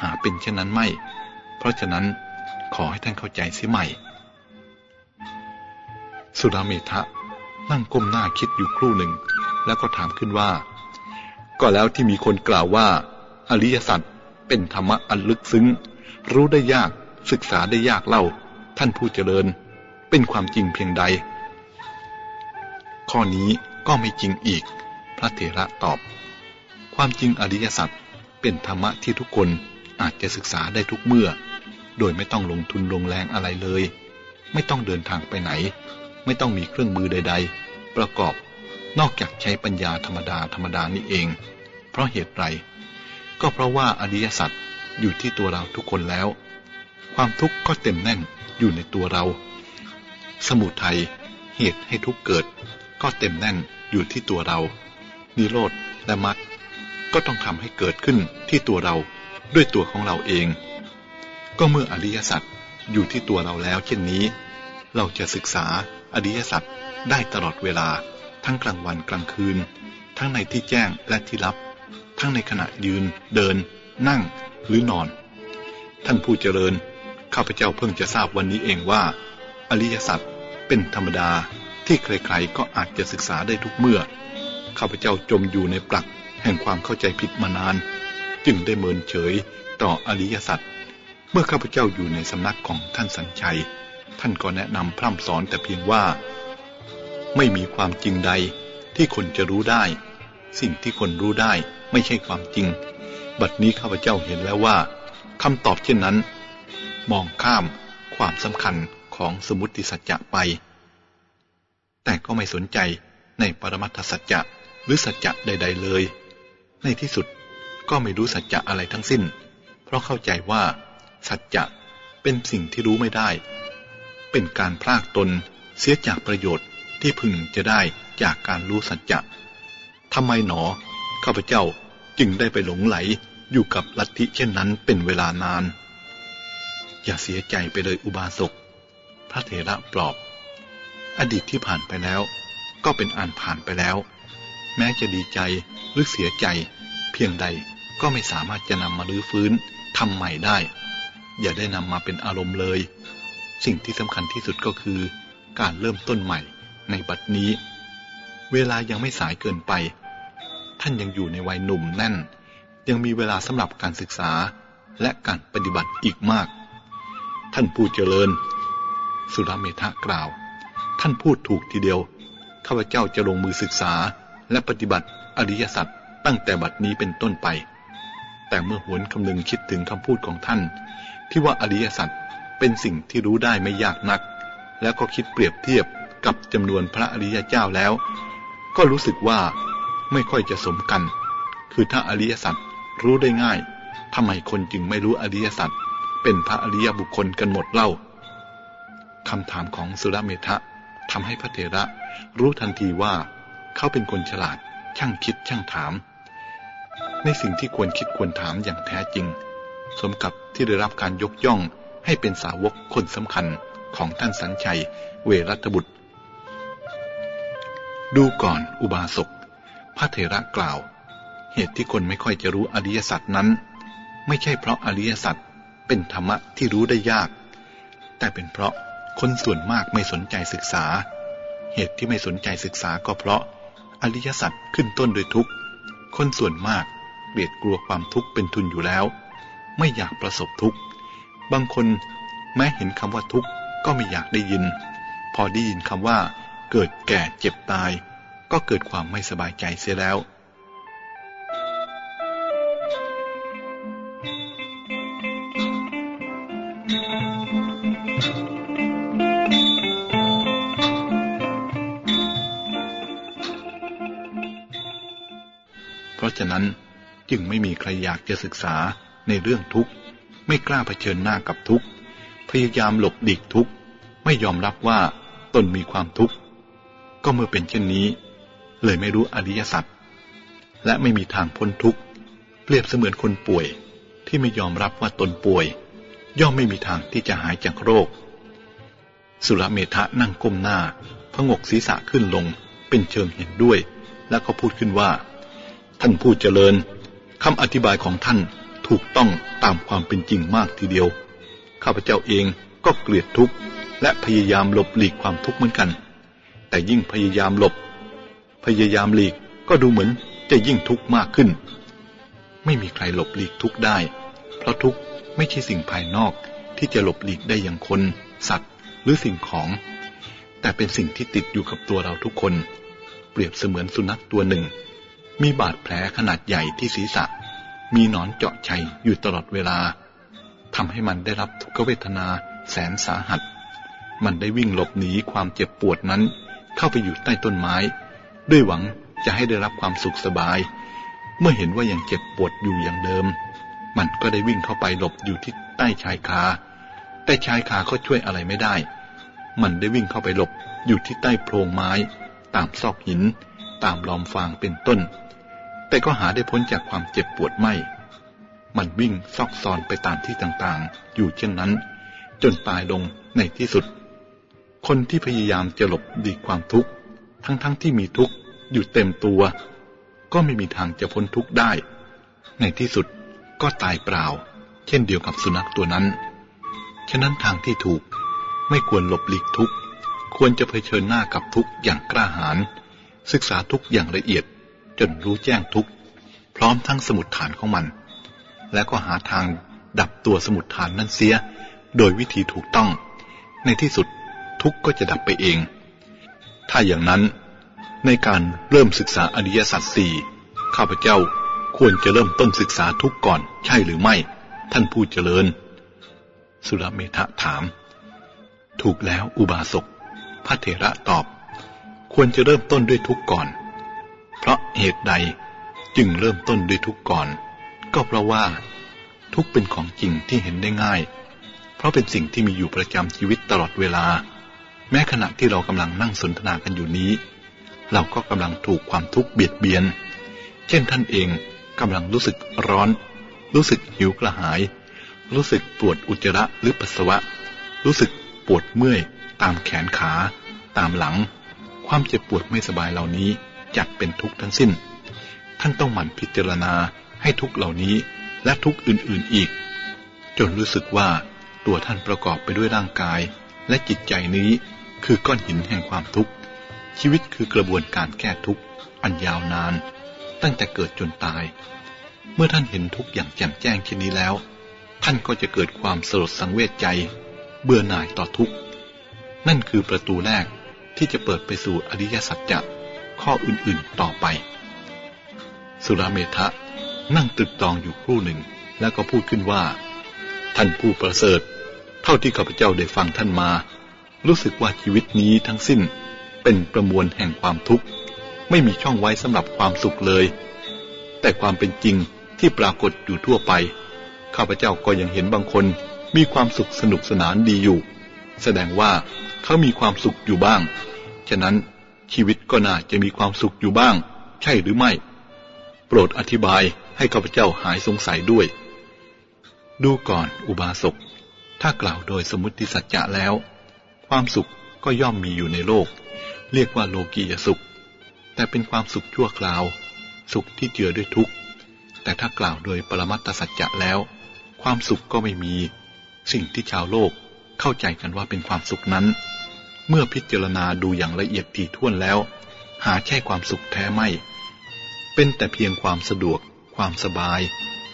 หาเป็นเช่นนั้นไม่ เพราะฉะนั้น ขอให้ท่านเข้าใจเสียใหม่ สุราเมทะนั่งก้มหน้าคิดอยู่ครู่หนึ่ง แล้วก็ถามขึ้นว่า ก็แล้วที่มีคนกล่าวว่า อริยสัจเป็นธรรมะอันลึกซึ้ง รู้ได้ยากศึกษาได้ยากเล่า ท่านผู้เจริญ เป็นความจริงเพียงใด ข้อนี้ก็ไม่จริงอีก พระเถระตอบ ความจริงอริยสัจเป็นธรรมะที่ทุกคนอาจจะศึกษาได้ทุกเมื่อ โดยไม่ต้องลงทุนลงแรงอะไรเลย ไม่ต้องเดินทางไปไหน ไม่ต้องมีเครื่องมือใด ๆ ประกอบนอกจากใช้ปัญญาธรรมดาธรรมดานี่เอง เพราะเหตุไร ก็เพราะว่าอริยสัจอยู่ที่ตัวเราทุกคนแล้ว ความทุกข์ก็เต็มแน่นอยู่ในตัวเรา สมุทัยเหตุให้ทุกเกิด ก็เต็มแน่นอยู่ที่ตัวเรา นิโรธและมรรคก็ต้องทำให้เกิดขึ้นที่ตัวเราด้วยตัวของเราเอง ก็เมื่ออริยสัจอยู่ที่ตัวเราแล้วเช่นนี้ เราจะศึกษาอริยสัจได้ตลอดเวลา ทั้งกลางวันกลางคืน ทั้งในที่แจ้งและที่ลับ ทั้งในขณะยืน เดิน นั่งหรือนอน ท่านผู้เจริญ ข้าพเจ้าเพิ่งจะทราบวันนี้เองว่า อริยสัจเป็นธรรมดาที่ใครๆก็อาจจะศึกษาได้ทุกเมื่อ ข้าพเจ้าจมอยู่ในปลักแห่งความเข้าใจผิดมานาน จึงได้เมินเฉยต่ออริยสัจ เมื่อข้าพเจ้าอยู่ในสำนักของท่านสัญชัย ท่านก็แนะนำพร่ำสอนแต่เพียงว่า ไม่มีความจริงใดที่คนจะรู้ได้ สิ่งที่คนรู้ได้ไม่ใช่ความจริง บัดนี้ข้าพเจ้าเห็นแล้วว่าคำตอบเช่นนั้น มองข้ามความสำคัญของสมุติสัจจะไป แต่ก็ไม่สนใจในปรมัตถสัจจะหรือสัจจะใด ๆเลย ในที่สุดก็ไม่รู้สัจจะอะไรทั้งสิ้น เพราะเข้าใจว่า สัจจะเป็นสิ่งที่รู้ไม่ได้ เป็นการพลากตนเสียจากประโยชน์ที่พึงจะได้จากการรู้สัจจะทำไมหนอ ข้าพเจ้าจึงได้ไปหลงไหลอยู่กับลัทธิเช่นนั้นเป็นเวลานาน อย่าเสียใจไปเลยอุบาสก พระเถระปลอบ อดีตที่ผ่านไปแล้ว ก็เป็นอันผ่านไปแล้ว แม้จะดีใจหรือเสียใจ เพียงใดก็ไม่สามารถจะนำมาลื้อฟื้นทำใหม่ได้ อย่าได้นำมาเป็นอารมณ์เลย สิ่งที่สำคัญที่สุดก็คือ การเริ่มต้นใหม่ในบัดนี้ เวลายังไม่สายเกินไป ท่านยังอยู่ในวัยหนุ่มแน่น ยังมีเวลาสำหรับการศึกษาและการปฏิบัติอีกมาก ท่านผู้เจริญ สุรเมธะกล่าว ท่านพูดถูกทีเดียว ข้าพเจ้าจะลงมือศึกษาและปฏิบัติอริยสัจตั้งแต่บัดนี้เป็นต้นไป แต่เมื่อหวนคำนึงคิดถึงคำพูดของท่าน ที่ว่าอริยสัจเป็นสิ่งที่รู้ได้ไม่ยากนัก แล้วก็คิดเปรียบเทียบกับจำนวนพระอริยเจ้าแล้ว ก็รู้สึกว่าไม่ค่อยจะสมกัน คือถ้าอริยสัจรู้ได้ง่ายทำไมคนจึงไม่รู้อริยสัจเป็นพระอริยบุคคลกันหมดเล่าคำถามของสุรเมธะทำให้พระเถระรู้ทันทีว่า เขาเป็นคนฉลาดช่างคิดช่างถาม ในสิ่งที่ควรคิดควรถามอย่างแท้จริง สมกับ ที่ได้รับการยกย่องให้เป็นสาวกคนสำคัญของท่านสัญชัย เวรัตบุตร ดูก่อนอุบาสก พระเถระกล่าว เหตุที่คนไม่ค่อยจะรู้อริยสัจนั้น ไม่ใช่เพราะอริยสัจเป็นธรรมะที่รู้ได้ยาก แต่เป็นเพราะคนส่วนมากไม่สนใจศึกษา เหตุที่ไม่สนใจศึกษาก็เพราะอริยสัจขึ้นต้นโดยทุกข์ คนส่วนมากเกลียดกลัวความทุกข์เป็นทุนอยู่แล้ว ไม่อยากประสบทุกข์ บางคนแม้เห็นคำว่าทุกข์ก็ไม่อยากได้ยิน พอได้ยินคำว่า เกิดแก่เจ็บตาย ก็เกิดความไม่สบายใจเสียแล้ว เพราะฉะนั้นจึงไม่มีใครอยากจะศึกษา ในเรื่องทุกข์ ไม่กล้าเผชิญหน้ากับทุกข์ พยายามหลบดิกทุกข์ ไม่ยอมรับว่าตนมีความทุกข์ ก็เมื่อเป็นเช่นนี้ เลยไม่รู้อริยสัจและไม่มีทางพ้นทุกข์ เปรียบเสมือนคนป่วยที่ไม่ยอมรับว่าตนป่วย ย่อมไม่มีทางที่จะหายจากโรค สุรเมธะนั่งก้มหน้าพงกศีรษะขึ้นลงเป็นเชิงเห็นด้วย แล้วก็พูดขึ้นว่า ท่านผู้เจริญคำอธิบายของท่าน ถูกต้องตามความเป็นจริงมากทีเดียว ข้าพเจ้าเองก็เกลียดทุกข์และพยายามหลบหลีกความทุกข์เหมือนกัน แต่ยิ่งพยายามหลบ พยายามหลีกก็ดูเหมือนจะยิ่งทุกข์มากขึ้น ไม่มีใครหลบหลีกทุกข์ได้ เพราะทุกข์ไม่ใช่สิ่งภายนอกที่จะหลบหลีกได้อย่างคน สัตว์ หรือสิ่งของ แต่เป็นสิ่งที่ติดอยู่กับตัวเราทุกคน เปรียบเสมือนสุนัขตัวหนึ่ง มีบาดแผลขนาดใหญ่ที่ศีรษะ มีหนอนเจาะชัยอยู่ตลอดเวลาทำให้มันได้รับทุกขเวทนาแสนสาหัส มันได้วิ่งหลบหนีความเจ็บปวดนั้น เข้าไปอยู่ใต้ต้นไม้ ด้วยหวังจะให้ได้รับความสุขสบาย เมื่อเห็นว่ายังเจ็บปวดอยู่อย่างเดิม มันก็ได้วิ่งเข้าไปหลบอยู่ที่ใต้ชายคา แต่ชายคาก็ช่วยอะไรไม่ได้ มันได้วิ่งเข้าไปหลบอยู่ที่ใต้โพรงไม้ ตามซอกหิน ตามลอมฟางเป็นต้น แต่ก็หาได้พ้นจากความเจ็บปวดไม่ มันวิ่งซอกซอนไปตามที่ต่างๆ อยู่เช่นนั้น จนตายลงในที่สุด คนที่พยายามจะหลบดีความทุกข์ ทั้งๆทที่มีทุกข์อยู่เต็มตัว ก็ไม่มีทางจะพ้นทุกข์ได้ ในที่สุดก็ตายเปล่า เช่นเดียวกับสุนัขตัวนั้น ฉะนั้นทางที่ถูกไม่ควรหลบหลีกทุกข์ ควรจะเผชิญหน้ากับทุกข์อย่างกล้าหาญศึกษาทุกข์อย่างละเอียด จนรู้แจ้งทุกข์พร้อมทั้งสมุดฐานของมัน และก็หาทางดับตัวสมุดฐานนั้นเสีย โดยวิธีถูกต้อง ในที่สุดทุกข์ก็จะดับไปเอง ถ้าอย่างนั้น ในการเริ่มศึกษาอริยสัจสี่ข้าพเจ้าควรจะเริ่มต้นศึกษาทุกก่อน ใช่หรือไม่ ท่านผู้เจริญ สุรเมธะถาม ถูกแล้วอุบาสกพระเถระตอบ ควรจะเริ่มต้นด้วยทุกก่อน เพราะเหตุใดจึงเริ่มต้นด้วยทุกข์ก่อน ก็เพราะว่า ทุกเป็นของจริงที่เห็นได้ง่าย เพราะเป็นสิ่งที่มีอยู่ประจำชีวิตตลอดเวลา แม้ขณะที่เรากำลังนั่งสนทนากันอยู่นี้ เราก็กำลังถูกความทุกข์เบียดเบียน เช่นท่านเองกำลังรู้สึกร้อน รู้สึกหิวกระหาย รู้สึกปวดอุจจาระหรือปัสสาวะ รู้สึกปวดเมื่อย ตามแขนขา ตามหลัง ความเจ็บปวดไม่สบายเหล่านี้ จัดเป็นทุกข์ทั้งสิ้น ท่านต้องหมั่นพิจารณาให้ทุกเหล่านี้และทุกอื่นๆอีก จนรู้สึกว่าตัวท่านประกอบไปด้วยร่างกาย และจิตใจนี้คือก้อนหินแห่งความทุกข์ ชีวิตคือกระบวนการแก้ทุกข์อันยาวนาน ตั้งแต่เกิดจนตาย เมื่อท่านเห็นทุกข์อย่างแจ่มแจ้งเช่นนี้แล้ว ท่านก็จะเกิดความสลดสังเวชใจ เบื่อหน่ายต่อทุกข์ นั่นคือประตูแรกที่จะเปิดไปสู่อริยสัจจะ ข้ออื่นๆต่อไป สุราเมธะนั่งตึกตองอยู่ครู่หนึ่ง แล้วก็พูดขึ้นว่า ท่านผู้ประเสริฐ เท่าที่ข้าพเจ้าได้ฟังท่านมา รู้สึกว่าชีวิตนี้ทั้งสิ้นเป็นประมวลแห่งความทุกข์ ไม่มีช่องไว้สำหรับความสุขเลย แต่ความเป็นจริงที่ปรากฏอยู่ทั่วไป ข้าพเจ้าก็ยังเห็นบางคนมีความสุขสนุกสนานดีอยู่ แสดงว่าเขามีความสุขอยู่บ้าง ฉะนั้น ชีวิตก็น่าจะมีความสุขอยู่บ้าง ใช่หรือไม่ โปรดอธิบายให้ข้าพเจ้าหายสงสัยด้วย ดูก่อนอุบาสก ถ้ากล่าวโดยสมมติสัจจะแล้ว ความสุขก็ย่อมมีอยู่ในโลก เรียกว่าโลกียสุข แต่เป็นความสุขชั่วคราว สุขที่เจือด้วยทุกข์ แต่ถ้ากล่าวโดยปรมัตตสัจจะแล้ว ความสุขก็ไม่มี สิ่งที่ชาวโลกเข้าใจกันว่าเป็นความสุขนั้น เมื่อพิจารณาดูอย่างละเอียดถี่ถ้วนแล้ว หาใช่ความสุขแท้ไม่ เป็นแต่เพียงความสะดวก ความสบาย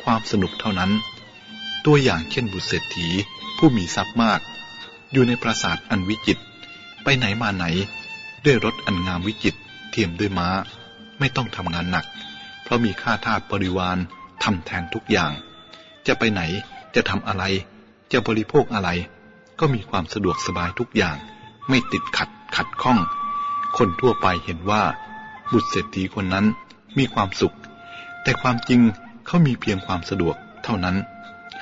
ความสนุกเท่านั้น ตัวอย่างเช่นบุตรเศรษฐีผู้มีทรัพย์มาก อยู่ในปราสาทอันวิจิต ไปไหนมาไหน ด้วยรถอันงามวิจิต เทียมด้วยม้า ไม่ต้องทำงานหนัก เพราะมีข้าทาสบริวารทำแทนทุกอย่าง จะไปไหนจะทำอะไร จะบริโภคอะไร ก็มีความสะดวกสบายทุกอย่าง ไม่ติดขัดขัดข้อง คนทั่วไปเห็นว่า บุตรเศรษฐีคนนั้นมีความสุข แต่ความจริงเขามีเพียงความสะดวกเท่านั้น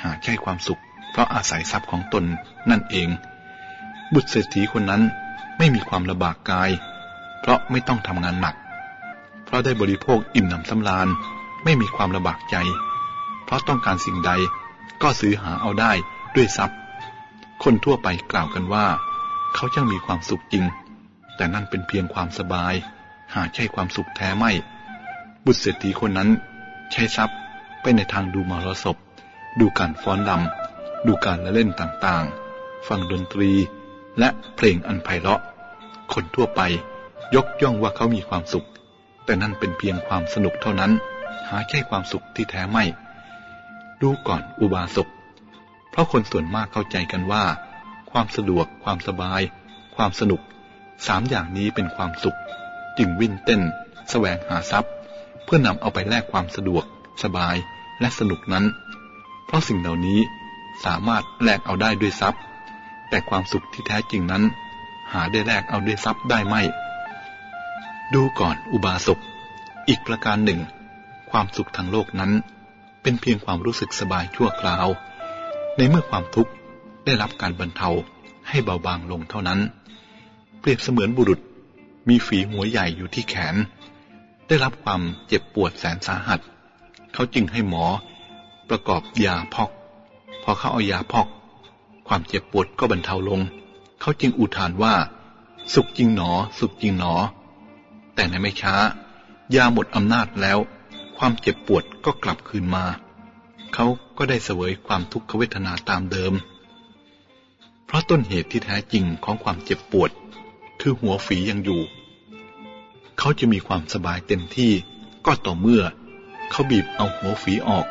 หาใช่ความสุข เพราะอาศัยทรัพย์ของตนนั่นเอง บุตรเศรษฐีคนนั้นไม่มีความลำบากกาย เพราะไม่ต้องทำงานหนัก เพราะได้บริโภคอิ่มหนำสำราญ ไม่มีความลำบากใจ เพราะต้องการสิ่งใดก็ซื้อหาเอาได้ด้วยทรัพย์ คนทั่วไปกล่าวกันว่า เขาช่างมีความสุขจริง แต่นั่นเป็นเพียงความสบาย หาใช่ความสุขแท้ไม่ บุตรเศรษฐีคนนั้น ใช้ทรัพย์ไปในทางดูมรสพ ดูการฟ้อนรำดูการละเล่นต่างๆ ฟังดนตรีและเพลงอันไพเราะ คนทั่วไปยกย่องว่าเขามีความสุข แต่นั่นเป็นเพียงความสนุกเท่านั้น หาใช่ความสุขที่แท้ไม่ ดูก่อนอุบาสกเพราะคนส่วนมากเข้าใจกันว่า ความสะดวก ความสบาย ความสนุกสามอย่างนี้เป็นความสุข จึงวิ่นเต้นแสวงหาทรัพย์ เพื่อนำเอาไปแลกความสะดวก สบายและสนุกนั้น เพราะสิ่งเหล่านี้สามารถแลกเอาได้ด้วยทรัพย์ แต่ความสุขที่แท้จริงนั้น หาได้แลกเอาด้วยทรัพย์ได้ไม่ ดูก่อนอุบาสกอีกประการหนึ่ง ความสุขทางโลกนั้น เป็นเพียงความรู้สึกสบายชั่วคราว ในเมื่อความทุกข์ ได้รับการบรรเทาให้เบาบางลงเท่านั้น เปรียบเสมือนบุรุษมีฝีหัวใหญ่อยู่ที่แขน ได้รับความเจ็บปวดแสนสาหัส เขาจึงให้หมอประกอบยาพอก พอเขาเอายาพอก ความเจ็บปวดก็บรรเทาลง เขาจึงอุทานว่า สุขจริงหนอ สุขจริงหนอ แต่ในไม่ช้า ยาหมดอำนาจแล้ว ความเจ็บปวดก็กลับคืนมา เขาก็ได้เสวยความทุกขเวทนาตามเดิม เพราะต้นเหตุที่แท้จริงของความเจ็บปวด คือหัวฝียังอยู่ เขาจะมีความสบายเต็มที่ก็ต่อเมื่อ เขาบีบเอาหัวฝีออก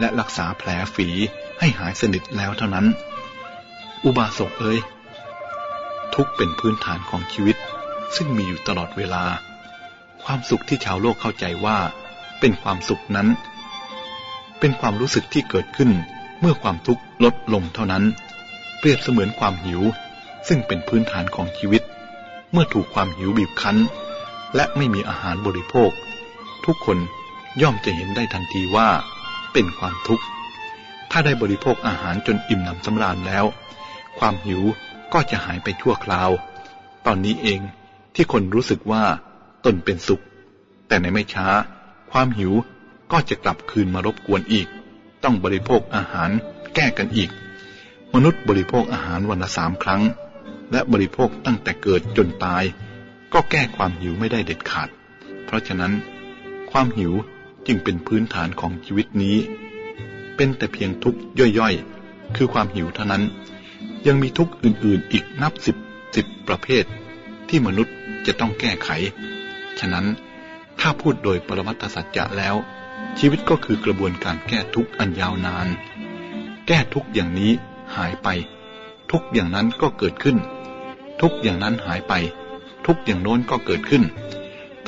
และรักษาแผลฝีให้หายสนิทแล้วเท่านั้น อุบาสกเอ้ยทุกเป็นพื้นฐานของชีวิต ซึ่งมีอยู่ตลอดเวลา ความสุขที่ชาวโลกเข้าใจว่า เป็นความสุขนั้น เป็นความรู้สึกที่เกิดขึ้นเมื่อความทุกข์ลดลงเท่านั้น รียบเสมือนความหิว ซึ่งเป็นพื้นฐานของชีวิต เมื่อถูกความหิวบีบคั้น และไม่มีอาหารบริโภค ทุกคนย่อมจะเห็นได้ทันทีว่า เป็นความทุกข์ ถ้าได้บริโภคอาหารจนอิ่มหนำสำราญแล้ว ความหิวก็จะหายไปชั่วคราว ตอนนี้เองที่คนรู้สึกว่าตนเป็นสุข แต่ในไม่ช้า ความหิวก็จะกลับคืนมารบกวนอีก ต้องบริโภคอาหารแก้กันอีก มนุษย์บริโภคอาหารวันละสามครั้ง และบริโภคตั้งแต่เกิดจนตาย ก็แก้ความหิวไม่ได้เด็ดขาด เพราะฉะนั้น ความหิวจึงเป็นพื้นฐานของชีวิตนี้ เป็นแต่เพียงทุกข์ย่อยๆ คือความหิวเท่านั้น ยังมีทุกข์อื่นๆอีกนับสิบสิบประเภท ที่มนุษย์จะต้องแก้ไข ฉะนั้นถ้าพูดโดยปรมัตถสัจจะแล้ว ชีวิตก็คือกระบวนการแก้ทุกข์อันยาวนาน แก้ทุกข์อย่างนี้ หายไป ทุกอย่างนั้นก็เกิดขึ้น ทุกอย่างนั้นหายไป ทุกอย่างโน้นก็เกิดขึ้น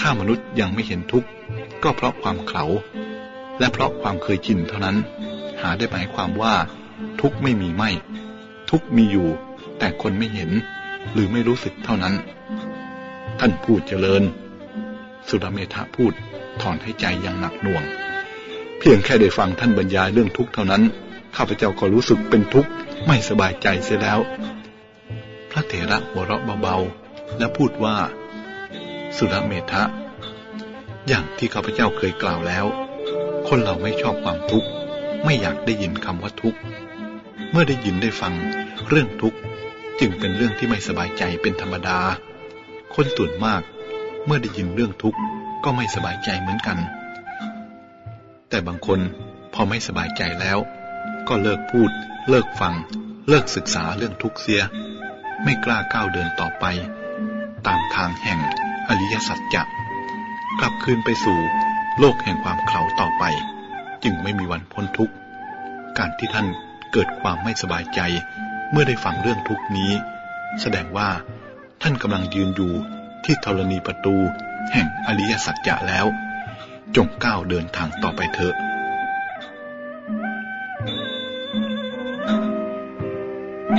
ถ้ามนุษย์ยังไม่เห็นทุกข์ก็เพราะความเขาและเพราะความเคยชินเท่านั้น หาได้หมายความว่า ทุกข์ไม่มีไม่ ทุกข์มีอยู่ แต่คนไม่เห็น หรือไม่รู้สึกเท่านั้น ท่านพูดเจริญ สุดเมธะพูดถอนให้ใจอย่างหนักหน่วง เพียงแค่ได้ฟังท่านบรรยายเรื่องทุกข์เท่านั้น ข้าพเจ้าก็รู้สึกเป็นทุกข์ ไม่สบายใจเสียแล้ว พระเถระหัวเราะเบาๆ และพูดว่า สุดเมธะ อย่างที่ข้าพเจ้าเคยกล่าวแล้ว คนเราไม่ชอบความทุกข์ ไม่อยากได้ยินคำว่าทุกข์ เมื่อได้ยินได้ฟังเรื่องทุกข์จึงเป็นเรื่องที่ไม่สบายใจเป็นธรรมดา คนส่วนมาก เมื่อได้ยินเรื่องทุกข์ก็ไม่สบายใจเหมือนกัน แต่บางคนพอไม่สบายใจแล้ว ก็เลิกพูด เลิกฟัง เลิกศึกษาเรื่องทุกข์เสีย ไม่กล้าก้าวเดินต่อไป ตามทางแห่งอริยสัจจะกลับคืนไปสู่โลกแห่งความเขาต่อไป จึงไม่มีวันพ้นทุกข์ การที่ท่านเกิดความไม่สบายใจ เมื่อได้ฟังเรื่องทุกนี้ แสดงว่าท่านกำลังยืนอยู่ที่ธรณีประตู แห่งอริยสัจจะแล้ว จงก้าวเดินทางต่อไปเถอะ ท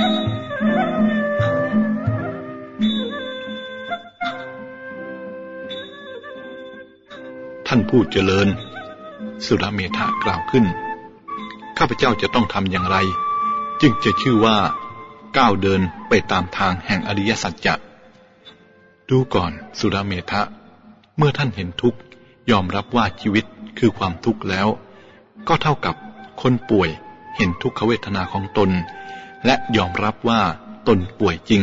่านผู้เจริญ สุรเมธะกล่าวขึ้น ข้าพเจ้าจะต้องทำอย่างไร จึงจะชื่อว่าก้าวเดินไปตามทางแห่งอริยสัจจะดูก่อนสุรเมธะ เมื่อท่านเห็นทุกข์ยอมรับว่าชีวิตคือความทุกข์แล้ว ก็เท่ากับคนป่วยเห็นทุกขเวทนาของตน และยอมรับว่าตนป่วยจริง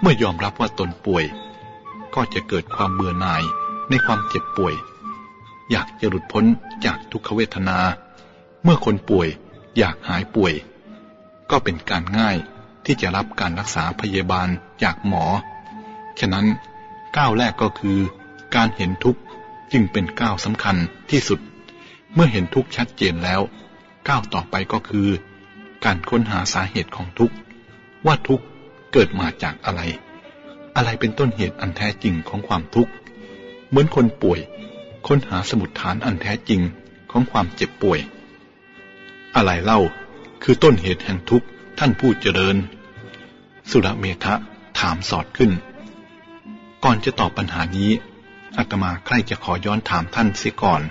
เมื่อยอมรับว่าตนป่วย ก็จะเกิดความเบื่อหน่ายในความเจ็บป่วย อยากจะหลุดพ้นจากทุกขเวทนา เมื่อคนป่วยอยากหายป่วย ก็เป็นการง่ายที่จะรับการรักษาพยาบาลจากหมอ ฉะนั้นก้าวแรกก็คือ การเห็นทุกข์จึงเป็นก้าวสำคัญที่สุด เมื่อเห็นทุกข์ชัดเจนแล้ว ก้าวต่อไปก็คือ การค้นหาสาเหตุของทุกข์ ว่าทุกข์เกิดมาจากอะไร อะไรเป็นต้นเหตุอันแท้จริงของความทุกข์ เหมือนคนป่วย ค้นหาสมุดฐานอันแท้จริงของความเจ็บป่วย อะไรเล่าคือต้นเหตุแห่งทุกข์ท่านผู้เจริญ สุรเมธะถามสอดขึ้น ก่อนจะตอบปัญหานี้อาตมาใครจะขอย้อนถามท่านเสียก่อน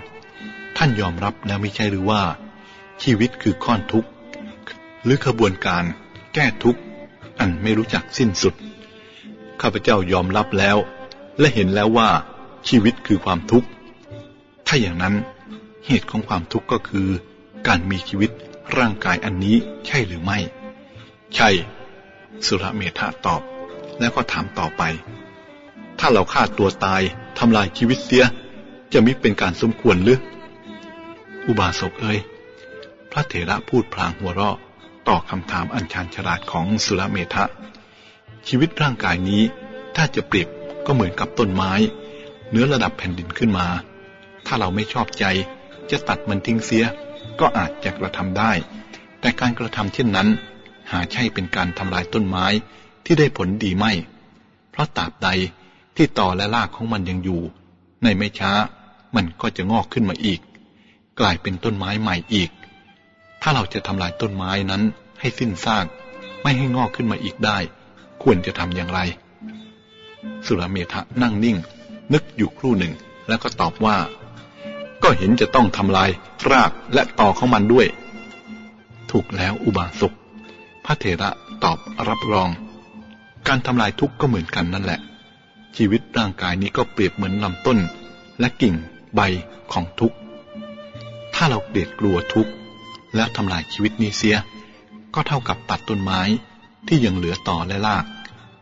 ท่านยอมรับแล้วไม่ใช่หรือว่า ชีวิตคือข้อนทุกข์ หรือขบวนการแก้ทุกข์อันไม่รู้จักสิ้นสุด ข้าพเจ้ายอมรับแล้ว และเห็นแล้วว่าชีวิตคือความทุกข์ ถ้าอย่างนั้นเหตุของความทุกข์ก็คือ การมีชีวิตร่างกายอันนี้ใช่หรือไม่ ใช่ สุรเมธาตอบ แล้วก็ถามต่อไป ถ้าเราฆ่าตัวตายทำลายชีวิตเสีย จะมิเป็นการสมควรหรืออุบาสกเอ้ยพระเถระพูดพลางหัวเราะ ต่อคำถามอันชานฉลาดของสุรเมธะ ชีวิตร่างกายนี้ ถ้าจะเปรียบก็เหมือนกับต้นไม้ เนื้อระดับแผ่นดินขึ้นมา ถ้าเราไม่ชอบใจ จะตัดมันทิ้งเสีย ก็อาจจะกระทำได้ แต่การกระทำเช่นนั้น หาใช่เป็นการทำลายต้นไม้ที่ได้ผลดีไม่ เพราะตราบใดที่ต่อและรากของมันยังอยู่ ในไม่ช้า มันก็จะงอกขึ้นมาอีก กลายเป็นต้นไม้ใหม่อีก ถ้าเราจะทำลายต้นไม้นั้น ให้สิ้นซาก ไม่ให้งอกขึ้นมาอีกได้ ควรจะทำอย่างไร สุรเมธะนั่งนิ่ง นึกอยู่ครู่หนึ่ง แล้วก็ตอบว่า ก็เห็นจะต้องทำลายรากและต่อของมันด้วย ถูกแล้วอุบาสกพระเถระตอบรับรอง การทำลายทุกข์ก็เหมือนกันนั่นแหละ ชีวิตร่างกายนี้ก็เปรียบเหมือนลำต้น และกิ่ง ใบของทุกข์ ถ้าเราเกลียดกลัวทุกข์ และทำลายชีวิตนี้เสีย ก็เท่ากับตัดต้นไม้ที่ยังเหลือต่อและราก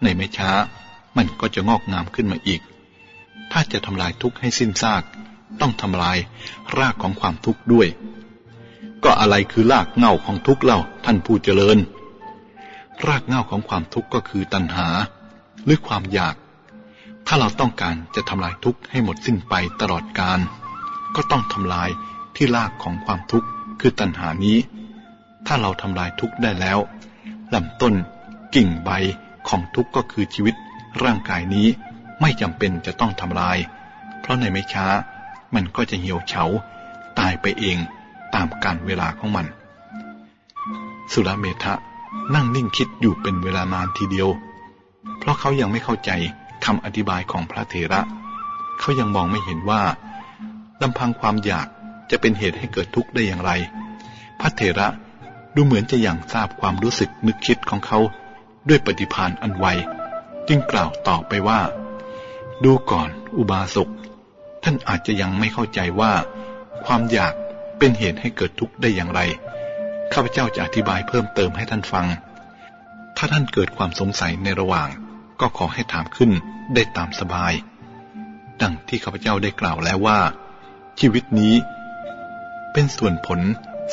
ในไม่ช้า มันก็จะงอกงามขึ้นมาอีก ถ้าจะทำลายทุกข์ให้สิ้นซาก ต้องทำลายรากของความทุกข์ด้วย ก็อะไรคือรากเงาของทุกข์เล่าท่านผู้เจริญ รากเงาของความทุกข์ก็คือตัณหา หรือความอยาก ถ้าเราต้องการจะทำลายทุกข์ให้หมดสิ้นไปตลอดกาลก็ต้องทำลายที่รากของความทุกข์ คือตัณหานี้ ถ้าเราทำลายทุกข์ได้แล้วลำต้นกิ่งใบของทุกข์ก็คือชีวิตร่างกายนี้ไม่จำเป็นจะต้องทำลาย เพราะในไม่ช้ามันก็จะเหี่ยวเฉา ตายไปเองตามกาลเวลาของมัน สุรเมธะนั่งนิ่งคิดอยู่เป็นเวลานานทีเดียว เพราะเขายังไม่เข้าใจคำอธิบายของพระเถระ เขายังมองไม่เห็นว่าลำพังความอยาก จะเป็นเหตุให้เกิดทุกข์ได้อย่างไร พระเถระดูเหมือนจะยังทราบความรู้สึกนึกคิดของเขา ด้วยปฏิพานอันไวจึงกล่าวต่อไปว่า ดูก่อนอุบาสกท่านอาจจะยังไม่เข้าใจว่า ความอยากเป็นเหตุให้เกิดทุกข์ได้อย่างไร ข้าพเจ้าจะอธิบายเพิ่มเติมให้ท่านฟัง ถ้าท่านเกิดความสงสัยในระหว่าง ก็ขอให้ถามขึ้นได้ตามสบาย ดังที่ข้าพเจ้าได้กล่าวแล้วว่า ชีวิตนี้ เป็นส่วนผล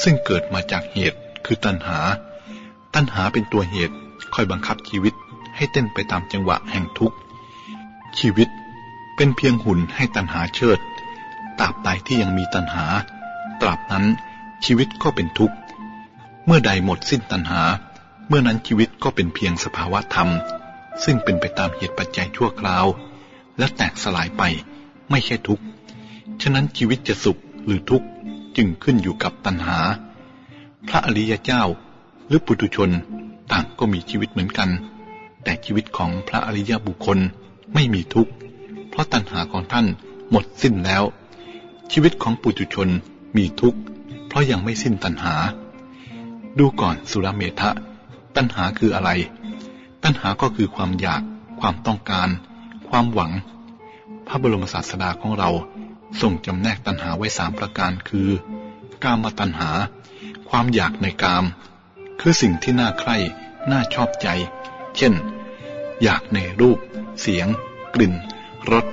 ซึ่งเกิดมาจากเหตุคือตัณหา ตัณหาเป็นตัวเหตุคอยบังคับชีวิตให้เต้นไปตามจังหวะแห่งทุกข์ ชีวิตเป็นเพียงหุ่นให้ตัณหาเชิดตราบใดที่ยังมีตัณหา ตราบนั้นชีวิตก็เป็นทุกข์ เมื่อใดหมดสิ้นตัณหา เมื่อนั้นชีวิตก็เป็นเพียงสภาวะธรรม ซึ่งเป็นไปตามเหตุปัจจัยชั่วคราว และแตกสลายไปไม่ใช่ทุกข์ ฉะนั้นชีวิตจะสุขหรือทุกข์ จึงขึ้นอยู่กับตัณหา พระอริยเจ้าหรือปุถุชนต่างก็มีชีวิตเหมือนกัน แต่ชีวิตของพระอริยบุคคลไม่มีทุกข์ เพราะตัณหาของท่านหมดสิ้นแล้ว ชีวิตของปุถุชนมีทุกข์ เพราะยังไม่สิ้นตัณหา ดูก่อนสุรเมธะ ตัณหาคืออะไร ตัณหาก็คือความอยาก ความต้องการ ความหวัง พระบรมศาสดาของเรา ทรงจำแนกตัณหาไว้สามประการคือ กามตัณหา ความอยากในกาม คือสิ่งที่น่าใคร่ น่าชอบใจ เช่น อยากในรูป เสียง กลิ่น รส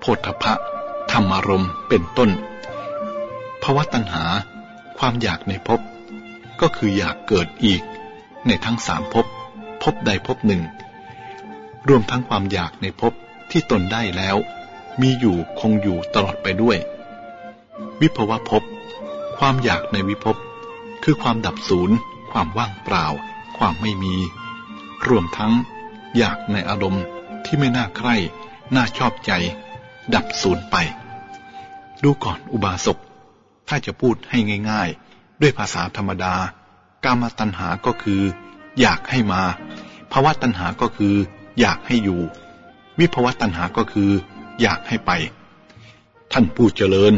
โพธพะธรรมารมณ์เป็นต้นภาวะตัณหา ความอยากในภพ ก็คืออยากเกิดอีก ในทั้งสามภพ ภพใดภพหนึ่ง รวมทั้งความอยากในภพที่ตนได้แล้ว มีอยู่คงอยู่ตลอดไปด้วย วิภวะภพ ความอยากในวิภพ คือความดับศูนย์ ความว่างเปล่า ความไม่มี รวมทั้ง อยากในอารมณ์ที่ไม่น่าใคร่ น่าชอบใจ ดับศูนย์ไป ดูก่อนอุบาสก ถ้าจะพูดให้ง่าย ๆ ด้วยภาษาธรรมดา กามตัณหาก็คือ อยากให้มาภาวะตัณหาก็คือ อยากให้อยู่ วิภวะตัณหาก็คือ อยากให้ไป ท่านผู้เจริญ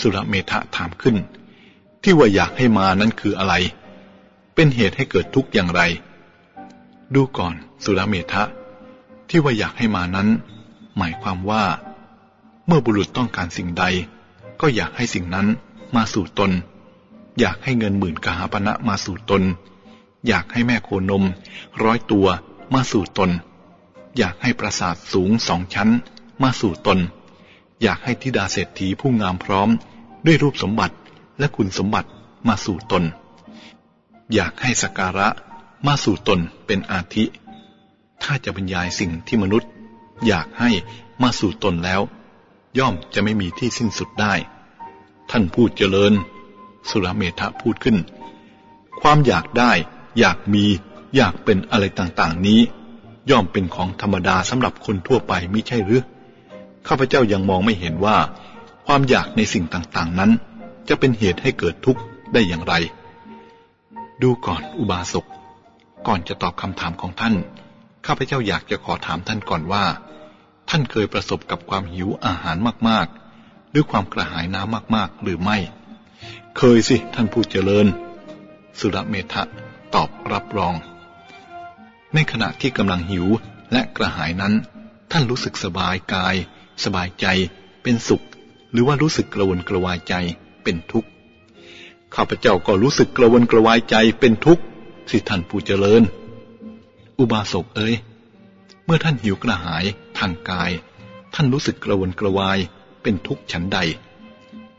สุรเมธะถามขึ้น ที่ว่าอยากให้มานั้นคืออะไร เป็นเหตุให้เกิดทุกข์อย่างไร ดูก่อนสุรเมธะ ที่ว่าอยากให้มานั้น หมายความว่า เมื่อบุรุษต้องการสิ่งใด ก็อยากให้สิ่งนั้นมาสู่ตน อยากให้เงินหมื่นกหาปณะมาสู่ตน อยากให้แม่โคนม ร้อยตัวมาสู่ตนอยากให้ปราสาทสูงสองชั้น มาสู่ตน อยากให้ธิดาเศรษฐีผู้งามพร้อม ด้วยรูปสมบัติและคุณสมบัติมาสู่ตน อยากให้สการะมาสู่ตนเป็นอาทิ ถ้าจะบรรยายสิ่งที่มนุษย์ อยากให้มาสู่ตนแล้ว ย่อมจะไม่มีที่สิ้นสุดได้ ท่านพูดเจริญ สุรเมธะพูดขึ้น ความอยากได้ อยากมี อยากเป็นอะไรต่างๆนี้ ย่อมเป็นของธรรมดาสำหรับคนทั่วไปมิใช่หรือ ข้าพเจ้ายังมองไม่เห็นว่า ความอยากในสิ่งต่างๆนั้น จะเป็นเหตุให้เกิดทุกข์ได้อย่างไร ดูก่อนอุบาสก ก่อนจะตอบคำถามของท่าน ข้าพเจ้าอยากจะขอถามท่านก่อนว่า ท่านเคยประสบกับความหิวอาหารมากๆ หรือความกระหายน้ำมากๆ หรือไม่ เคยสิท่านผู้เจริญ สุรเมธะตอบรับรอง ในขณะที่กำลังหิวและกระหายนั้น ท่านรู้สึกสบายกาย สบายใจ เป็นสุข หรือว่ารู้สึกกระวนกระวายใจเป็นทุกข์ข้าพเจ้าก็รู้สึกกระวนกระวายใจเป็นทุกข์สิท่านผู้เจริญ อุบาสกเอ๋ยเมื่อท่านหิวกระหายทางกาย ท่านรู้สึกกระวนกระวายเป็นทุกข์ฉันใด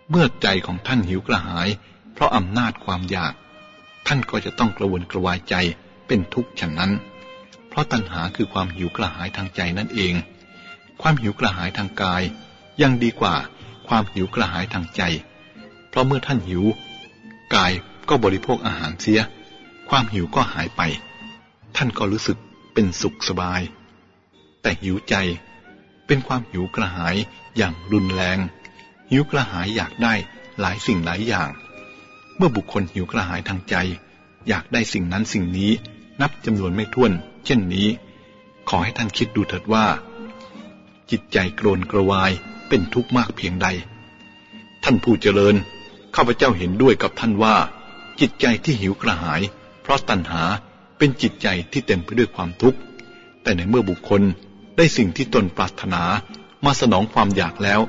เมื่อใจของท่านหิวกระหาย เพราะอำนาจความอยาก ท่านก็จะต้องกระวนกระวายใจเป็นทุกข์ฉันนั้น เพราะตัณหาคือความหิวกระหายทางใจนั่นเอง ความหิวกระหายทางกาย ยังดีกว่าความหิวกระหายทางใจ เพราะเมื่อท่านหิว กายก็บริโภคอาหารเสีย ความหิวก็หายไป ท่านก็รู้สึกเป็นสุขสบาย แต่หิวใจเป็นความหิวกระหายอย่างรุนแรง หิวกระหายอยากได้หลายสิ่งหลายอย่าง เมื่อบุคคลหิวกระหายทางใจ อยากได้สิ่งนั้นสิ่งนี้นับจำนวนไม่ถ้วน เช่นนี้ ขอให้ท่านคิดดูเถิดว่า จิตใจโกรนกระวายเป็นทุกข์มากเพียงใด ท่านผู้เจริญ ข้าพเจ้าเห็นด้วยกับท่านว่า จิตใจที่หิวกระหาย เพราะตัณหาเป็นจิตใจที่เต็มไปด้วยความทุกข์ แต่ในเมื่อบุคคลได้สิ่งที่ตนปรารถนามาสนองความอยากแล้ว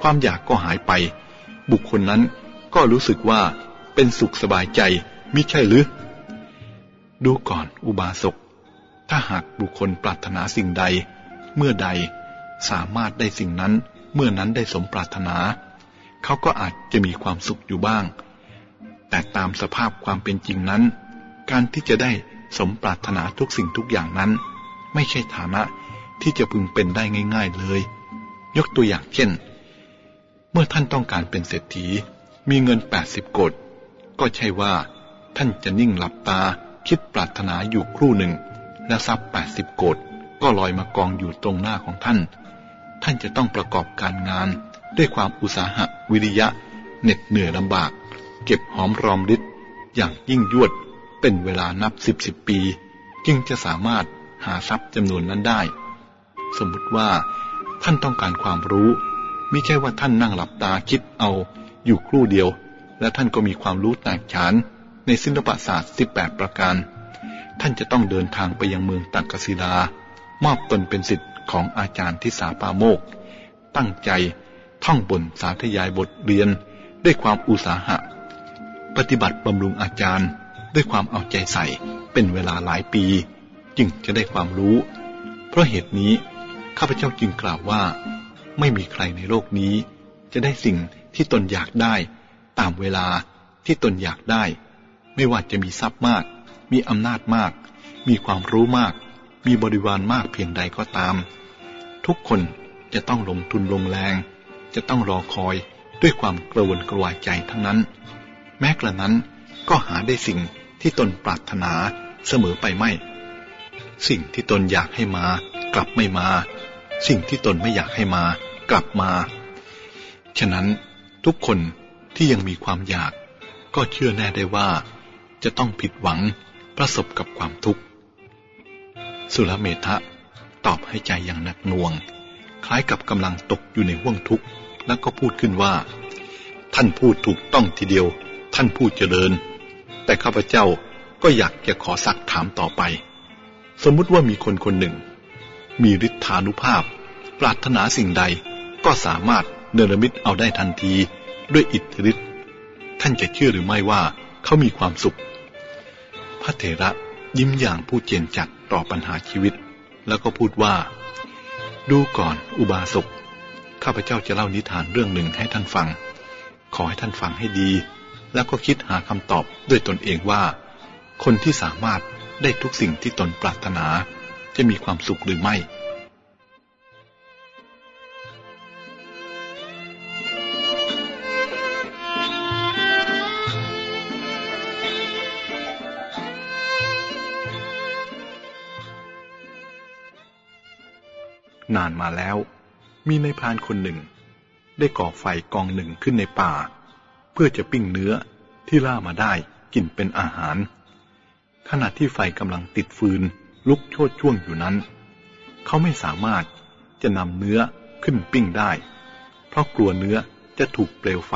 ความอยากก็หายไป บุคคลนั้นก็รู้สึกว่าเป็นสุขสบายใจมิใช่หรือ ดูก่อนอุบาสก ถ้าหากบุคคลปรารถนาสิ่งใด เมื่อใด สามารถได้สิ่งนั้นเมื่อนั้นได้สมปรารถนา เขาก็อาจจะมีความสุขอยู่บ้าง แต่ตามสภาพความเป็นจริงนั้น การที่จะได้สมปรารถนาทุกสิ่งทุกอย่างนั้น ไม่ใช่ฐานะที่จะพึงเป็นได้ง่าย ๆเลย ยกตัวอย่างเช่น เมื่อท่านต้องการเป็นเศรษฐี มีเงินแปดสิบกดก็ใช่ว่า ท่านจะนิ่งหลับตาคิดปรารถนาอยู่ครู่หนึ่ง และทรัพย์แปดสิบกดก็ลอยมากองอยู่ตรงหน้าของท่าน ท่านจะต้องประกอบการงาน ด้วยความอุตสาหะวิริยะ เหน็ดเหนื่อยลำบาก เก็บหอมรอมริดอย่างยิ่งยวดเป็นเวลานับสิบสิบปี จึงจะสามารถหาทรัพย์จำนวนนั้นได้ สมมติว่าท่านต้องการความรู้ไม่ใช่ว่าท่านนั่งหลับตาคิดเอาอยู่ครู่เดียว และท่านก็มีความรู้แตกฉานในศิลปศาสตร์ 18 ประการ ท่านจะต้องเดินทางไปยังเมืองตักกศิลามอบตนเป็นสิทธิ์ ของอาจารย์ทิสาปาโมก ตั้งใจท่องบนสาธยายบทเรียนด้วยความอุตสาหะ ปฏิบัติบำรุงอาจารย์ด้วยความเอาใจใส่เป็นเวลาหลายปี จึงจะได้ความรู้ เพราะเหตุนี้ข้าพเจ้าจึงกล่าวว่า ไม่มีใครในโลกนี้ จะได้สิ่งที่ตนอยากได้ ตามเวลาที่ตนอยากได้ ไม่ว่าจะมีทรัพย์มาก มีอำนาจมาก มีความรู้มาก มีบริวารมากเพียงใดก็ตาม ทุกคนจะต้องลงทุนลงแรง จะต้องรอคอยด้วยความกระวนกระวายใจทั้งนั้น แม้กระนั้นก็หาได้สิ่งที่ตนปรารถนาเสมอไปไม่ สิ่งที่ตนอยากให้มากลับไม่มา สิ่งที่ตนไม่อยากให้มากลับมา ฉะนั้นทุกคนที่ยังมีความอยาก ก็เชื่อแน่ได้ว่า จะต้องผิดหวังประสบกับความทุกข์ สุรเมธะ ตอบให้ใจอย่างหนักหน่วง คล้ายกับกำลังตกอยู่ในห่วงทุกข์ แล้วก็พูดขึ้นว่า ท่านพูดถูกต้องทีเดียว ท่านพูดเจริญ แต่ข้าพเจ้าก็อยากจะขอสักถามต่อไป สมมุติว่ามีคนคนหนึ่ง มีฤทธานุภาพ ปรารถนาสิ่งใดก็สามารถเนรมิตเอาได้ทันทีด้วยอิทธิฤทธิ์ท่านจะเชื่อหรือไม่ว่าเขามีความสุข พระเถระยิ้มอย่างผู้เจนจัดต่อปัญหาชีวิต แล้วก็พูดว่า ดูก่อนอุบาสกข้าพเจ้าจะเล่านิทานเรื่องหนึ่งให้ท่านฟัง ขอให้ท่านฟังให้ดี แล้วก็คิดหาคำตอบด้วยตนเองว่า คนที่สามารถได้ทุกสิ่งที่ตนปรารถนา จะมีความสุขหรือไม่ นานมาแล้ว มีในายพรานคนหนึ่ง ได้ก่อไฟกองหนึ่งขึ้นในป่า เพื่อจะปิ้งเนื้อที่ล่ามาได้กินเป็นอาหาร ขณะที่ไฟกำลังติดฟืนลุกโชดช่วงอยู่นั้น เขาไม่สามารถจะนำเนื้อขึ้นปิ้งได้ เพราะกลัวเนื้อจะถูกเปลวไฟ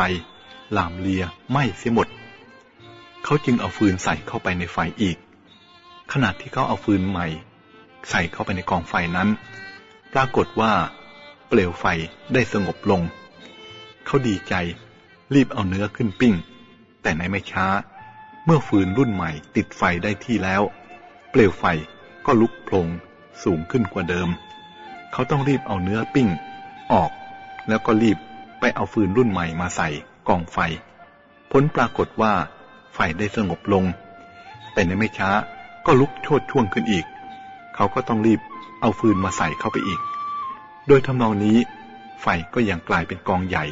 ลามเลียไหม้เสียหมด เขาจึงเอาฟืนใส่เข้าไปในไฟอีก ขณะที่เขาเอาฟืนใหม่ ใส่เข้าไปในกองไฟนั้น ปรากฏว่า เปลวไฟได้สงบลง เขาดีใจ รีบเอาเนื้อขึ้นปิ้ง แต่ในไม่ช้า เมื่อฟืนรุ่นใหม่ติดไฟได้ที่แล้ว เปลวไฟก็ลุกโพลงสูงขึ้นกว่าเดิม เขาต้องรีบเอาเนื้อปิ้ง ออก แล้วก็รีบไปเอาฟืนรุ่นใหม่มาใส่กองไฟ ผลปรากฏว่า ไฟได้สงบลง แต่ในไม่ช้าก็ลุกโชดช่วงขึ้นอีก เขาก็ต้องรีบ เอาฟืนมาใส่เข้าไปอีก โดยทำนองนี้ ไฟก็ยังกลายเป็นกองใหญ่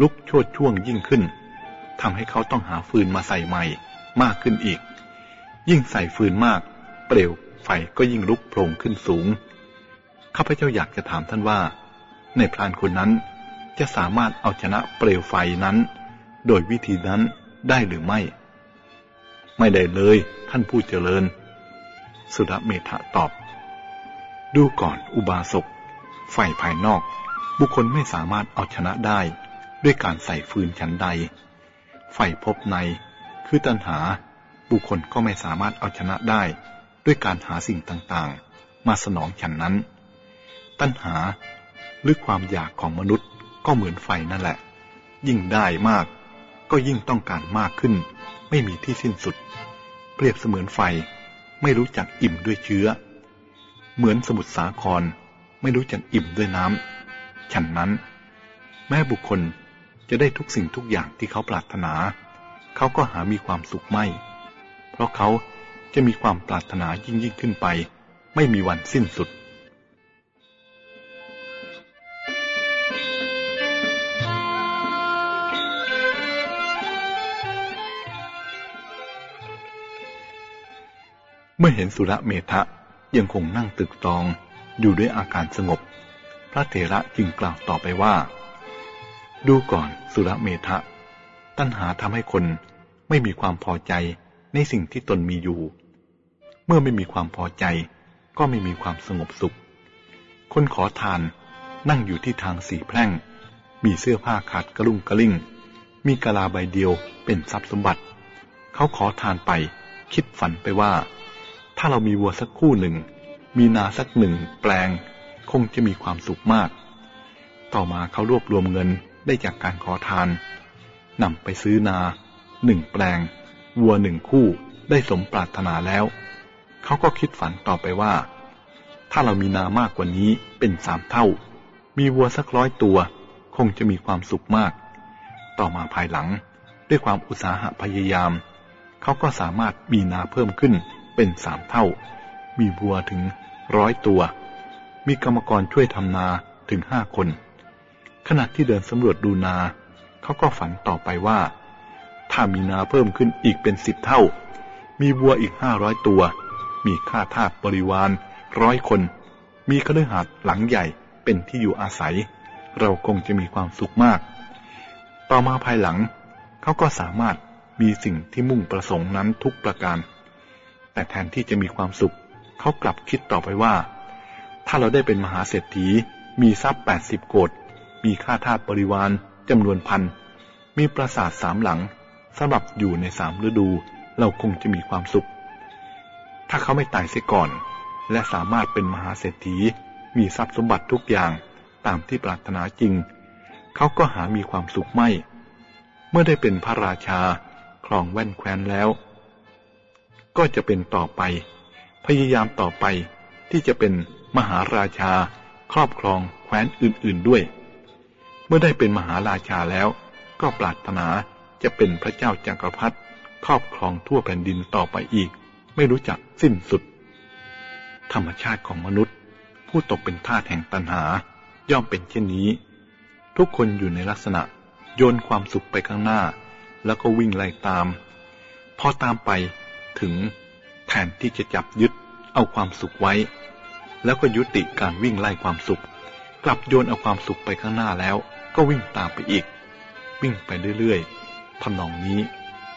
ลุกโชดช่วงยิ่งขึ้นทำให้เขาต้องหาฟืนมาใส่ใหม่มากขึ้นอีก ยิ่งใส่ฟืนมาก เปลวไฟก็ยิ่งลุกโผล่ขึ้นสูง ข้าพเจ้าอยากจะถามท่านว่า ในพรานคนนั้นจะสามารถเอาชนะเปลวไฟนั้น โดยวิธีนั้นได้หรือไม่ ไม่ได้เลยท่านผู้เจริญ สุดเมธะตอบ ดูก่อนอุบาสกไฟภายนอก บุคคลไม่สามารถเอาชนะได้ ด้วยการใส่ฟืนชั้นใดไฟพบใน คือตัณหา บุคคลก็ไม่สามารถเอาชนะได้ ด้วยการหาสิ่งต่างๆ มาสนองฉันนั้น ตัณหาหรือความอยากของมนุษย์ก็เหมือนไฟนั่นแหละ ยิ่งได้มาก ก็ยิ่งต้องการมากขึ้น ไม่มีที่สิ้นสุด เปรียบเสมือนไฟไม่รู้จักอิ่มด้วยเชื้อ เหมือนสมุทรสาคร ไม่รู้จักอิ่มด้วยน้ำฉันนั้น แม้บุคคลจะได้ทุกสิ่งทุกอย่างที่เขาปรารถนา เขาก็หามีความสุขไม่ เพราะเขาจะมีความปรารถนายิ่งยิ่งขึ้นไป ไม่มีวันสิ้นสุดเมื่อเห็นสุระเมธะ ยังคงนั่งตึกตองอยู่ด้วยอาการสงบ พระเถระจึงกล่าวต่อไปว่า ดูก่อนสุรเมธะ ตัณหาทำให้คนไม่มีความพอใจในสิ่งที่ตนมีอยู่ เมื่อไม่มีความพอใจก็ไม่มีความสงบสุข คนขอทานนั่งอยู่ที่ทางสี่แพร่ง มีเสื้อผ้าขาดกระลุ่งกระลิ่ง มีกะลาใบเดียวเป็นทรัพย์สมบัติ เขาขอทานไป คิดฝันไปว่า ถ้าเรามีวัวสักคู่หนึ่ง มีนาสักหนึ่งแปลง คงจะมีความสุขมาก ต่อมาเขารวบรวมเงินได้จากการขอทานนำไปซื้อนาหนึ่งแปลง วัวหนึ่งคู่ได้สมปรารถนาแล้ว เขาก็คิดฝันต่อไปว่า ถ้าเรามีนามากกว่านี้เป็นสามเท่า มีวัวสักร้อยตัว คงจะมีความสุขมาก ต่อมาภายหลังด้วยความอุตสาหะพยายาม เขาก็สามารถมีนาเพิ่มขึ้น เป็นสามเท่า มีวัวถึงร้อยตัว มีกรรมกรช่วยทำนาถึงห้าคน ขณะที่เดินสำรวจดูนา เขาก็ฝันต่อไปว่า ถ้ามีนาเพิ่มขึ้นอีกเป็นสิบเท่า มีวัวอีกห้าร้อยตัว มีข้าทาสบริวารร้อยคน มีคฤหาสน์หลังใหญ่เป็นที่อยู่อาศัย เราคงจะมีความสุขมาก ต่อมาภายหลัง เขาก็สามารถมีสิ่งที่มุ่งประสงค์นั้นทุกประการ แต่แทนที่จะมีความสุข เขากลับคิดต่อไปว่า ถ้าเราได้เป็นมหาเศรษฐี มีทรัพย์แปดสิบโกดมีข้าทาสบริวารจำนวนพัน มีปราสาทสามหลังสำหรับอยู่ในสามฤดู เราคงจะมีความสุข ถ้าเขาไม่ตายเสียก่อน และสามารถเป็นมหาเศรษฐี มีทรัพย์สมบัติทุกอย่างตามที่ปรารถนาจริง เขาก็หามีความสุขไม่ เมื่อได้เป็นพระราชาครองแว่นแคว้นแล้ว ก็จะเป็นต่อไป พยายามต่อไปที่จะเป็นมหาราชา ครอบครองแคว้นอื่นๆด้วย เมื่อได้เป็นมหาราชาแล้ว ก็ปรารถนาจะเป็นพระเจ้าจักรพรรดิครอบครองทั่วแผ่นดินต่อไปอีก ไม่รู้จักสิ้นสุด ธรรมชาติของมนุษย์ ผู้ตกเป็นทาสแห่งตัณหา ย่อมเป็นเช่นนี้ ทุกคนอยู่ในลักษณะโยนความสุขไปข้างหน้า แล้วก็วิ่งไล่ตาม พอตามไป ถึงแทนที่จะจับยึดเอาความสุขไว้ แล้วก็ยุติการวิ่งไล่ความสุข กลับโยนเอาความสุขไปข้างหน้าแล้วก็วิ่งตามไปอีก วิ่งไปเรื่อยๆทำนองนี้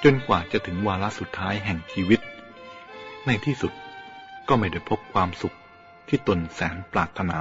จนกว่าจะถึงวาระสุดท้ายแห่งชีวิต ในที่สุดก็ไม่ได้พบความสุขที่ตนแสนปรารถนา